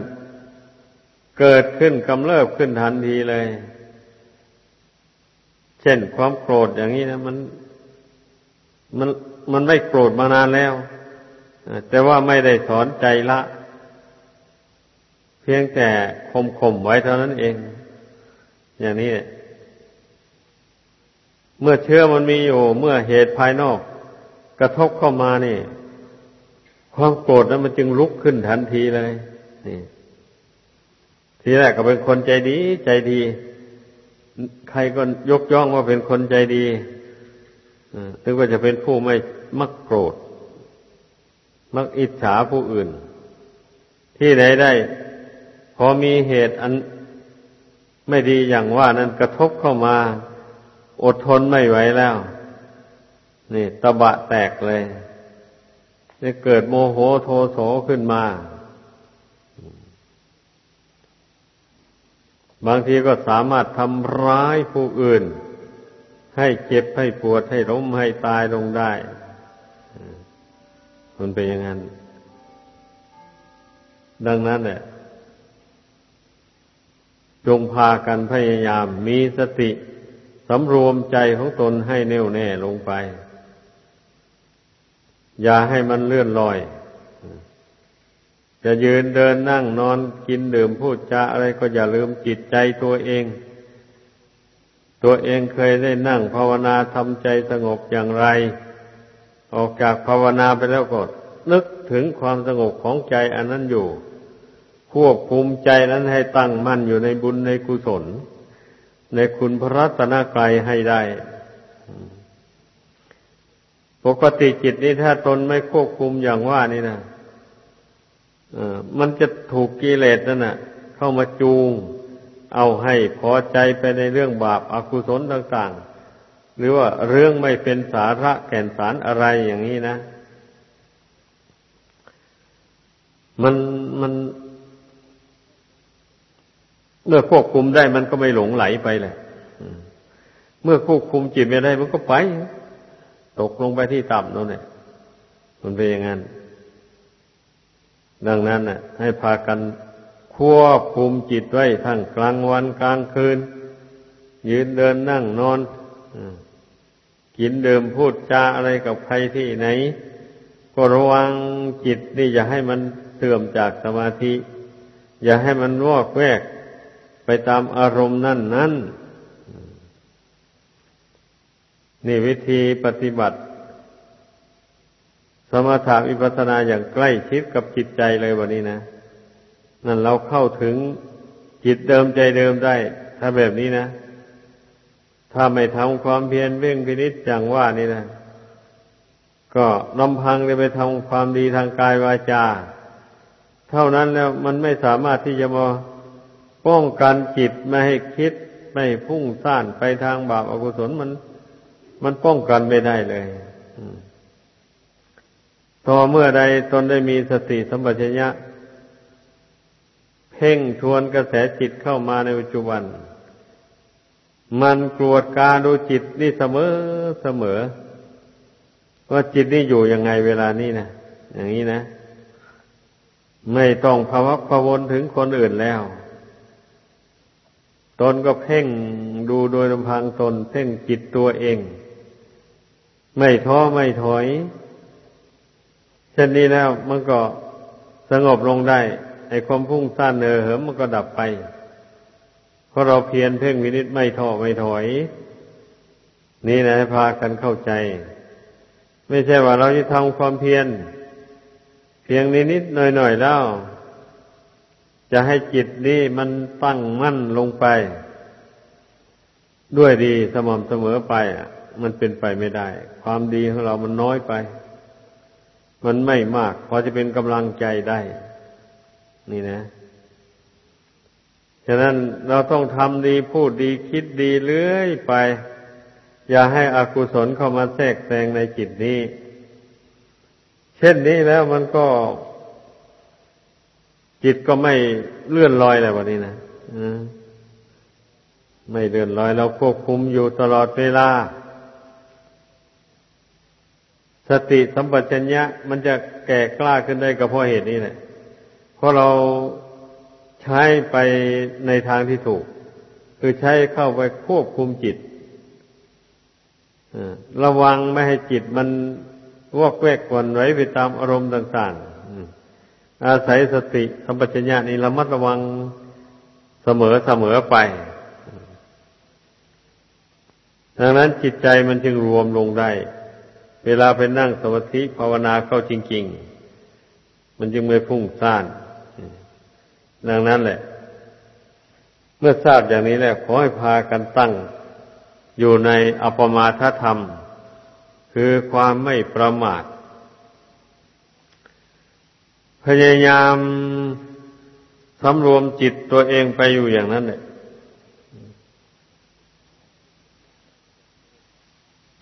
เกิดขึ้นกำเริบขึ้นทันทีเลย เช่นความโกรธอย่างนี้นะ มัน มันมันไม่โกรธมานานแล้วแต่ว่าไม่ได้สอนใจละ เพีพียงแต่ข่มข่มไว้เท่านั้นเอง อย่างนี้ เมื่อเชื้อมันมีอยู่ เมื่อเหตุภายนอก กระทบเข้ามานี่ ความโกรธนั้นมันจึงลุกขึ้นทันทีเลย นี่ ทีแรกก็เป็นคนใจดี ใจดี ใครก็ยกย่องว่าเป็นคนใจดีถึงว่าจะเป็นผู้ไม่มักโกรธ มักอิจฉาผู้อื่น ที่ไหนได้ พอมีเหตุอันไม่ดีอย่างว่านั้นกระทบเข้ามา อดทนไม่ไหวแล้ว นี่ตะบะแตกเลยนี่เกิดโมโหโทโสขึ้นมา บางทีก็สามารถทำร้ายผู้อื่น ให้เจ็บให้ปวดให้ล้มให้ตายลงได้มันเป็นอย่างนั้น ดังนั้นเนี่ยจงพากันพยายามมีสติ สำรวมใจของตนให้แน่วแน่ลงไป อย่าให้มันเลื่อนลอย จะยืนเดินนั่งนอนกินดื่มพูดจาอะไรก็อย่าลืมจิตใจตัวเอง ตัวเองเคยได้นั่งภาวนาทำใจสงบอย่างไร ออกจากภาวนาไปแล้วก็นึกถึงความสงบของใจอันนั้นอยู่ ควบคุมใจนั้นให้ตั้งมั่นอยู่ในบุญในกุศล ในคุณพระรัตนกรัยให้ได้ ปกติจิตนี้ถ้าตนไม่ควบคุมอย่างว่านี่นะมันจะถูกกิเลสนั่นนะเข้ามาจูง เอาให้พอใจไปในเรื่องบาปอากุศลต่างๆ หรือว่าเรื่องไม่เป็นสาระแก่นสารอะไรอย่างนี้นะ มันมัน เมื่อควบคุมได้มันก็ไม่หลงไหลไปแหละเมื่อควบคุมจิตไม่ได้มันก็ไป ตกลงไปที่ต่ำนั่นแหละมันเป็นอย่างนั้น ดังนั้นน่ะ ให้พากันควบคุมจิตไว้ทั้งกลางวันกลางคืน ยืนเดินนั่งนอนกินเดิมพูดจาอะไรกับใครที่ไหน ก็ระวังจิตนี่อย่าให้มันเสื่อมจากสมาธิ อย่าให้มันวอกแวก ไปตามอารมณ์นั่นนั้นนี่วิธีปฏิบัติ สมถะวิปัสสนาอย่างใกล้ชิดกับจิตใจเลยวันนี้นะ นั่นเราเข้าถึงจิตเดิมใจเดิมได้ ถ้าแบบนี้นะ ถ้าไม่ทำความเพียรเว่งพินิจอย่างว่านี่นะ ก็ลำพังจะไปทำความดีทางกายวาจา เท่านั้นแล้วมันไม่สามารถที่จะมา ป้องกันจิตไม่ให้คิดไม่พุ่งซ่านไปทางบาปอกุศลมัน มันป้องกันไม่ได้เลยต่อเมื่อใดตนได้มีสติสัมปชัญญะ เพ่งทวนกระแสจิตเข้ามาในปัจจุบัน มันกรวดกาดูจิตนี่เสมอเสมอ ว่าจิตนี่อยู่ยังไงเวลานี้นะอย่างนี้นะ ไม่ต้องภาวะพวนถึงคนอื่นแล้ว ตนก็เพ่งดูโดยลำพังตน เพ่งจิตตัวเอง ไม่ท้อไม่ถอยเช่นนี้แล้วมันก็สงบลงได้ไอ้ความพุ่งซ่านเนอเหิมมันก็ดับไป เพราะเราเพียรเพ่งวินิจไม่ท้อไม่ถอย นี่นะพากันเข้าใจ ไม่ใช่ว่าเราจะทำความเพียรเพียงนิดๆหน่อยๆแล้ว จะให้จิตนี้มันตั้งมั่นลงไป ด้วยดีสม่ำเสมอไปอะมันเป็นไปไม่ได้ ความดีของเรามันน้อยไป มันไม่มาก พอจะเป็นกำลังใจได้ นี่นะฉะนั้นเราต้องทำดีพูดดีคิดดีเรื่อยไป อย่าให้อกุศลเข้ามาแทรกแซงในจิตนี้ เช่นนี้แล้วมันก็ จิตก็ไม่เลื่อนลอยแล้ววันนี้นะไม่เลื่อนลอยเราควบคุมอยู่ตลอดเวลา สติสัมปชัญญะมันจะแก่กล้าขึ้นได้ก็เพราะเหตุนี้แหละเพราะเราใช้ไปในทางที่ถูก คือใช้เข้าไปควบคุมจิตระวังไม่ให้จิตมันวอกแวกวนไหวไปตามอารมณ์ต่าง ๆ อาศัยสติสัมปชัญญะนี้ระมัดระวังเสมอเสมอไป ดังนั้นจิตใจมันจึงรวมลงได้ เวลาไปนั่งสมาธิภาวนาเข้าจริง ๆ มันจึงไม่พุ่งซ่าน ดังนั้นแหละ เมื่อทราบอย่างนี้แล้วขอให้พากันตั้ง อยู่ในอปมาทธรรม คือความไม่ประมาท พยายามสำรวมจิตตัวเองไปอยู่อย่างนั้นเลย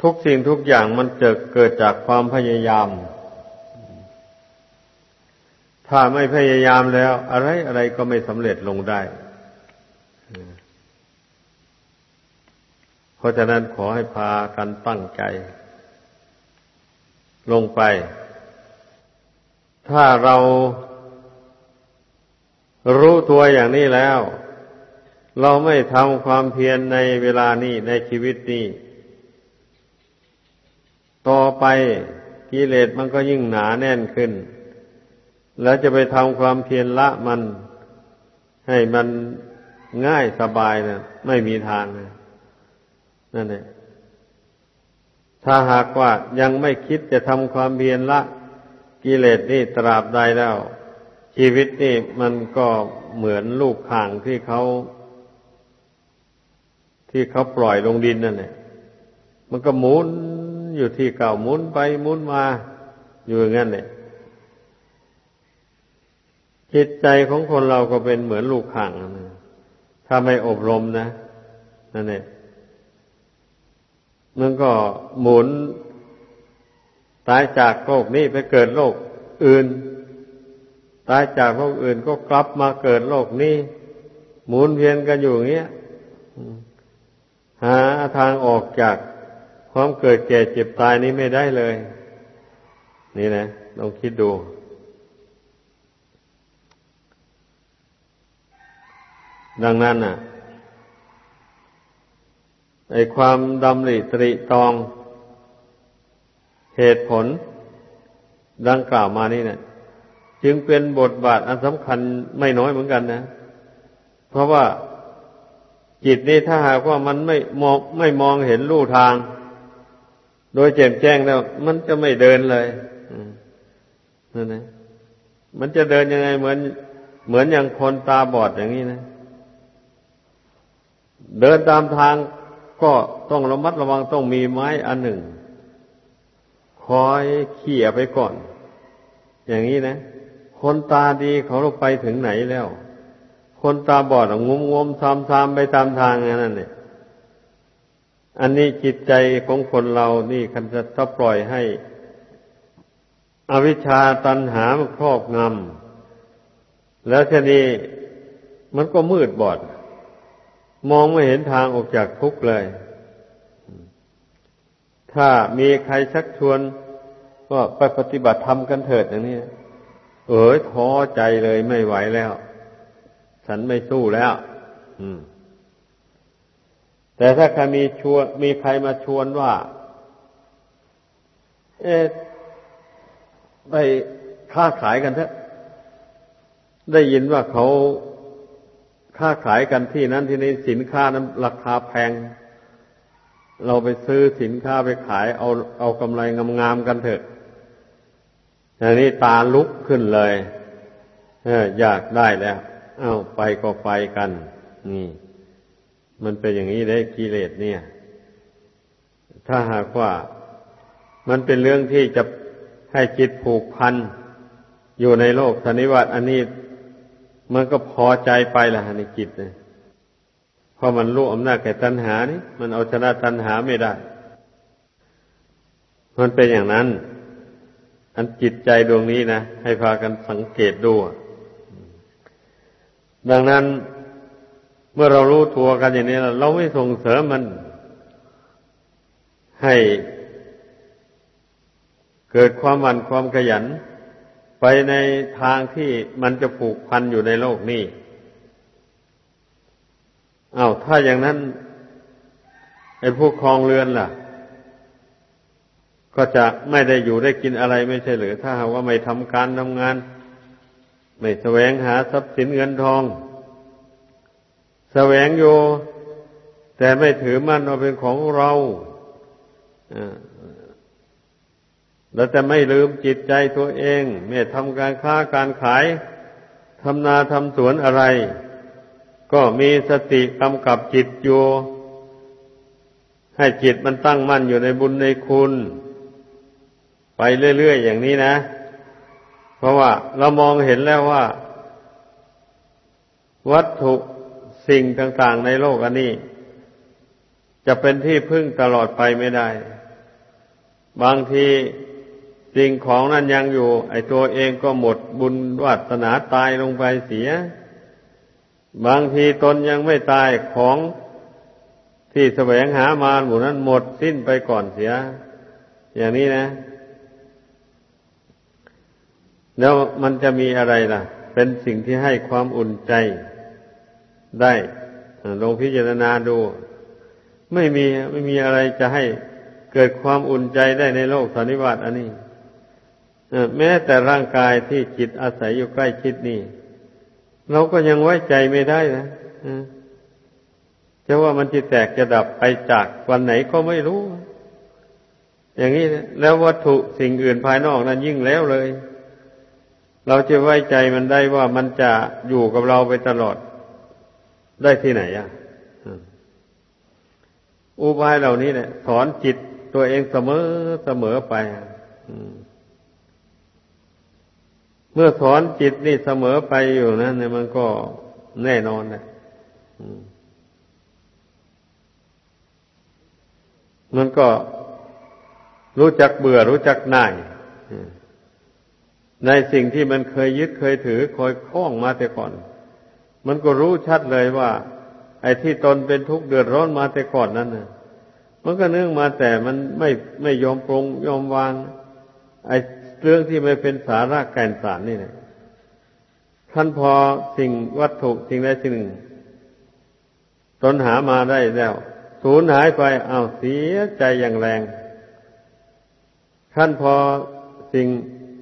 ทุกสิ่งทุกอย่างมันเกิดเกิดจากความพยายาม ถ้าไม่พยายามแล้ว อะไรอะไรก็ไม่สำเร็จลงได้ เพราะฉะนั้นขอให้พากันตั้งใจ ลงไป ถ้าเรารู้ตัวอย่างนี้แล้ว เราไม่ทำความเพียรในเวลานี้ในชีวิตนี้ ต่อไปกิเลสมันก็ยิ่งหนาแน่นขึ้น แล้วจะไปทำความเพียรละมัน ให้มันง่ายสบายนะไม่มีทางนะนั่นเองถ้าหากว่ายังไม่คิดจะทำความเพียรละ กิเลสนี่ตราบใดแล้ว ชีวิตนี่มันก็เหมือนลูกข่างที่เขา ที่เขาปล่อยลงดินนั่นแหละมันก็หมุนอยู่ที่เก่าหมุนไปหมุนมาอยู่อย่างนั้นเนี่ยจิตใจของคนเราก็เป็นเหมือนลูกข่างนะถ้าไม่อบรมนะนั่นเองมันก็หมุน ตายจากโลกนี้ไปเกิดโลกอื่น ตายจากโลกอื่นก็กลับมาเกิดโลกนี้ หมุนเวียนกันอยู่เงี้ยหาทางออกจากความเกิดแก่เจ็บตายนี้ไม่ได้เลย นี่นะลองคิดดูดังนั้นน่ะไอความดำริตริตอง เหตุผลดังกล่าวมานี่เนะี่ยจึงเป็นบทบาทอันสำคัญไม่น้อยเหมือนกันนะ เพราะว่าจิตนี้ถ้าหากว่ามันไม่มองไม่มองเห็นลู่ทาง โดยแจ่มแจ้งแล้ว มันจะไม่เดินเลยนั่นนะมันจะเดินยังไงเหมือน เหมือนอย่างคนตาบอดอย่างนี้นะ เดินตามทางก็ต้องระมัดระวังต้องมีไม้อันหนึ่ง คอยเขี่ยไปก่อน อย่างนี้นะ คนตาดีเขาไปถึงไหนแล้ว คนตาบอดงมงมซามซามไปตามทางนั่นเนี่ยอันนี้จิตใจของคนเรานี่คันจะถ้าปล่อยให้ อวิชชาตันหามันครอบงำแล้วทีนี้มันก็มืดบอด มองไม่เห็นทางออกจากทุกข์เลย ถ้ามีใครชักชวนก็ไปปฏิบัติธรรมกันเถิดอย่างนี้เอ๋ยท้อใจเลยไม่ไหวแล้ว ฉันไม่สู้แล้ว อืม แต่ถ้าใครมีชวนมีใครมาชวนว่า เอ๊ไปค้าขายกันเถอะได้ยินว่าเขาค้าขายกันที่นั้นที่นี้สินค้านั้นราคาแพง เราไปซื้อสินค้าไปขายเอาเอากำไรงามๆกันเถอะอย่นี้ตาลุกขึ้นเลยเอออยากได้แล้ว เอาไปก็ไปกัน นี่ มันเป็นอย่างนี้ได้กิเลสเนี่ย ถ้าหากว่ามันเป็นเรื่องที่จะให้จิตผูกพันอยู่ในโลกสนนิวัตอันนี้มันก็พอใจไปละในจิตเนี่ย เพราะมันรู้อำนาจแก่ตัณหานี่มันเอาชนะตัณหาไม่ได้ มันเป็นอย่างนั้น อันจิตใจดวงนี้นะให้พากันสังเกตดูดังนั้นเมื่อเรารู้ตัวกันอย่างนี้เราไม่ส่งเสริมมัน ให้เกิดความหมั่นความขยัน ไปในทางที่มันจะผูกพันอยู่ในโลกนี้ อา้าวถ้าอย่างนั้นไอ้ผู้ครองเรือนล่ะ ก็จะไม่ได้อยู่ได้กินอะไรไม่ใช่หรือ ถ้าหากว่าไม่ทำการทำงาน ไม่แสวงหาทรัพย์สินเงินทอง แสวงอยู่แต่ไม่ถือมั่นว่าเป็นของเราแล้วแต่ไม่ลืมจิตใจตัวเอง ไม่ทำการค้าการขายทำนาทำสวนอะไร ก็มีสติกำกับจิตอยู่ ให้จิตมันตั้งมั่นอยู่ในบุญในคุณ ไปเรื่อยๆอย่างนี้นะ เพราะว่าเรามองเห็นแล้วว่า วัตถุสิ่งต่างๆในโลกอันนี้ จะเป็นที่พึ่งตลอดไปไม่ได้ บางทีสิ่งของนั้นยังอยู่ ไอ้ตัวเองก็หมดบุญวัสนาตายลงไปเสีย บางทีตนยังไม่ตายของที่แสวงหามาหมู่นั้นหมดสิ้นไปก่อนเสีย อย่างนี้นะ แล้วมันจะมีอะไรล่ะ เป็นสิ่งที่ให้ความอุ่นใจได้ลองพิจารณาดู ไม่มีไม่มีอะไรจะให้เกิดความอุ่นใจได้ในโลกสันนิบาตอันนี้แม้แต่ร่างกายที่จิตอาศัยอยู่ใกล้ชิดนี่ เราก็ยังไว้ใจไม่ได้นะจะว่ามันจะแตกจะดับไปจากวันไหนก็ไม่รู้ อย่างนี้แล้ววัตถุสิ่งอื่นภายนอกนั้นยิ่งแล้วเลย เราจะไว้ใจมันได้ว่ามันจะอยู่กับเราไปตลอดได้ที่ไหนอะอุบายเหล่านี้เนี่ยสอนจิตตัวเองเสมอเสมอไปอืม มื่อสอนจิตนี่เสมอไปอยู่นะเนี่ยมันก็แน่นอนนะมันก็รู้จักเบื่อรู้จักหน่ายในสิ่งที่มันเคยยึดเคยถือคอยคล้องมาแต่ก่อน มันก็รู้ชัดเลยว่า ไอ้ที่ตนเป็นทุกข์เดือดร้อนมาแต่ก่อนนั้นนะมันก็เนื่องมาแต่มันไม่ไม่ยอมปรงยอมวาง ไอ้ เรื่องที่ไม่เป็นสาระแก่นสารนี่นะท่านพอสิ่งวัตถุสิ่งใดสิ่งหนึ่ง ตนหามาได้แล้วสูญหายไปเอาเสียใจอย่างแรงท่านพอสิ่ง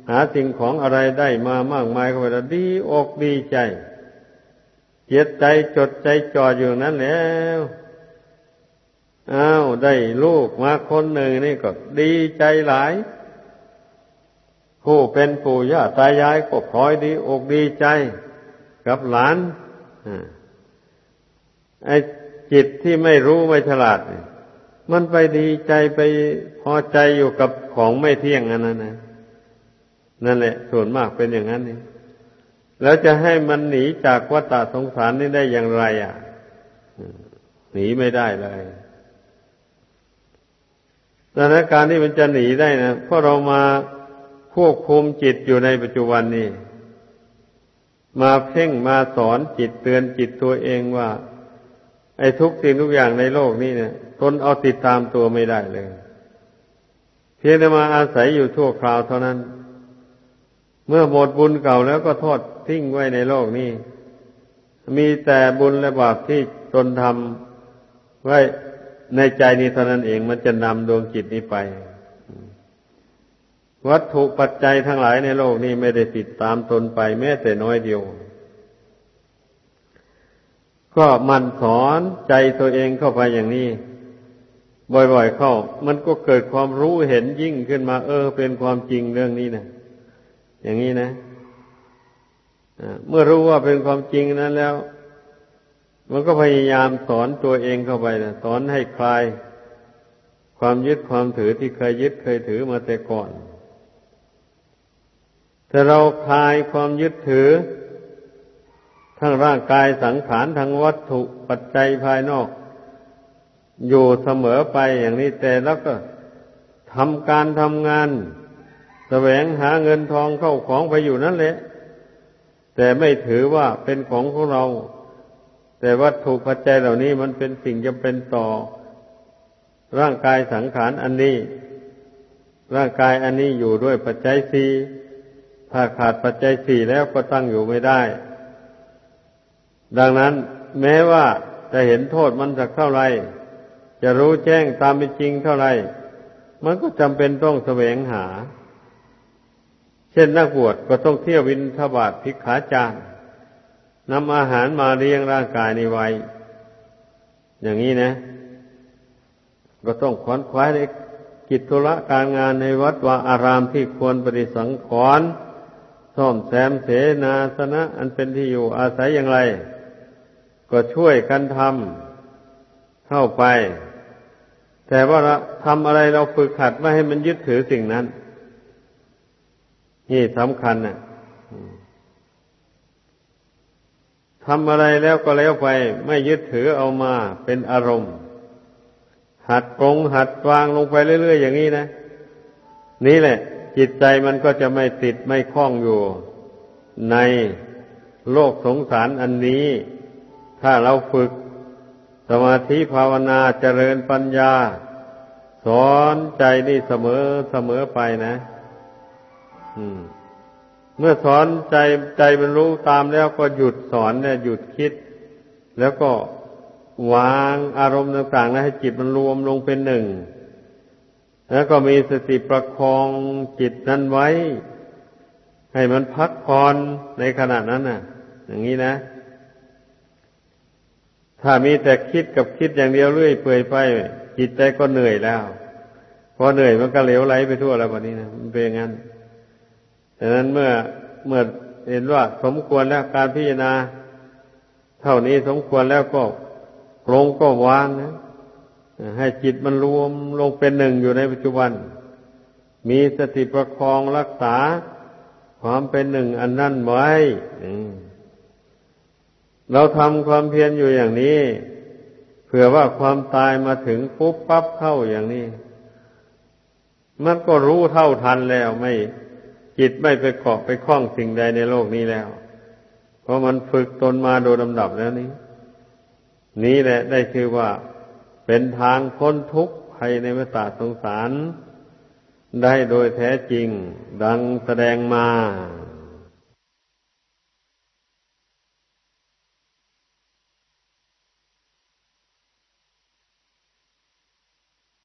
หาสิ่งของอะไรได้มามากมายก็ไปแล้วดีอกดีใจเจียดใจจดใจจ่ออยู่นั้นแล้วอ้าวได้ลูกมาคนหนึ่งนี่ก็ดีใจหลาย ผู้เป็นปู่ย่าตายายก็พลอยดีอกดีใจกับหลานไอ้จิตที่ไม่รู้ไม่ฉลาด มันไปดีใจไปพอใจอยู่กับของไม่เที่ยงอันนั้นนะนั่นแหละ ส่วนมากเป็นอย่างนั้นนี่แล้วจะให้มันหนีจากวัฏสงสารนี่ได้อย่างไร อะหนีไม่ได้เลยสถานการณ์ที่มันจะหนีได้นะเพราะเรามา ควบคุมจิตอยู่ในปัจจุบันนี้ มาเพ่งมาสอนจิตเตือนจิตตัวเองว่า ไอ้ทุกสิ่งทุกอย่างในโลกนี้เนี่ยตนเอาติดตามตัวไม่ได้เลย เพียงแต่มาอาศัยอยู่ชั่วคราวเท่านั้น เมื่อหมดบุญเก่าแล้วก็ทอดทิ้งไว้ในโลกนี้ มีแต่บุญและบาปที่ตนทำไว้ในใจนี้เท่านั้นเองมันจะนำดวงจิตนี้ไป วัตถุปัจจัยทั้งหลายในโลกนี้ไม่ได้ติดตามตนไปแม้แต่น้อยเดียว ก็มันสอนใจตัวเองเข้าไปอย่างนี้ บ่อยๆเข้า มันก็เกิดความรู้เห็นยิ่งขึ้นมา เออ เป็นความจริงเรื่องนี้นะอย่างนี้นะเมื่อรู้ว่าเป็นความจริงนั้นแล้ว มันก็พยายามสอนตัวเองเข้าไปนะสอนให้คลาย ความยึดความถือที่เคยยึดเคยถือมาแต่ก่อน แต่เราคลายความยึดถือ ทั้งร่างกายสังขารทั้งวัตถุปัจจัยภายนอก อยู่เสมอไปอย่างนี้แต่แล้วก็ทำการทำงานแสวงหาเงินทองเข้าของไปอยู่นั่นแหละ แต่ไม่ถือว่าเป็นของของเรา แต่วัตถุปัจจัยเหล่านี้มันเป็นสิ่งจำเป็นต่อ ร่างกายสังขารอันนี้ ร่างกายอันนี้อยู่ด้วยปัจจัยสี่ ถ้าขาดปัจจัยสี่แล้วก็ตั้งอยู่ไม่ได้ ดังนั้นแม้ว่าจะเห็นโทษมันสักเท่าไรจะรู้แจ้งตามเป็นจริงเท่าไรมันก็จำเป็นต้องแสวงหา เช่นนักบวชก็ต้องเที่ยววินทบาทพิกขาจารนำอาหารมาเลี้ยงร่างกายในี้ไว้ อย่างนี้นะ ก็ต้องขวนขวายในกิจธุระการงานในวัดวาอารามที่ควรปฏิสังขรณ์ ซ่อมแซมเสนาสนะ อันเป็นที่อยู่อาศัยอย่างไร ก็ช่วยกันทำเข้าไป แต่ว่าทำอะไรเราฝึกขัดไม่ให้มันยึดถือสิ่งนั้น นี่สำคัญนะทำอะไรแล้วก็แล้วไป ไม่ยึดถือเอามาเป็นอารมณ์ หัดปรงหัดวางลงไปเรื่อยๆอย่างนี้นะ นี่แหละ จิตใจมันก็จะไม่ติดไม่คล้องอยู่ ในโลกสงสารอันนี้ ถ้าเราฝึก สมาธิภาวนาเจริญปัญญา สอนใจนี่เสมอเสมอไปนะ อืม เมื่อสอนใจใจมันรู้ตามแล้วก็หยุดสอนเนี่ยหยุดคิด แล้วก็วางอารมณ์ต่างๆนะให้จิตมันรวมลงเป็นหนึ่ง แล้วก็มีสติประคองจิตนั้นไว้ ให้มันพักผ่อนในขณะนั้นน่ะ อย่างนี้นะ ถ้ามีแต่คิดกับคิดอย่างเดียวเรื่อยเปื่อยไป จิตใจก็เหนื่อยแล้วพอเหนื่อยมันก็เหลวไหลไปทั่วแล้ววันนี้นะมันเป็นอย่างนั้นดังนั้นเมื่อเมื่อเห็นว่า สมควรแล้วการพิจารณา เท่านี้สมควรแล้วก็ลงก็วางนะ ให้จิตมันรวมลงเป็นหนึ่งอยู่ในปัจจุบัน มีสติประคองรักษาความเป็นหนึ่งอันนั้นไว้เราทำความเพียรอยู่อย่างนี้เผื่อว่าความตายมาถึงปุ๊บปั๊บเข้าอย่างนี้ มันก็รู้เท่าทันแล้วไม่จิตไม่ไปเกาะไปคล้องสิ่งใดในโลกนี้แล้ว เพราะมันฝึกตนมาโดยลำดับแล้วนี้ นี้แหละได้ชื่อว่า เป็นทางพ้นทุกข์ภายในวัฏสงสาร ได้โดยแท้จริง ดังแสดงมา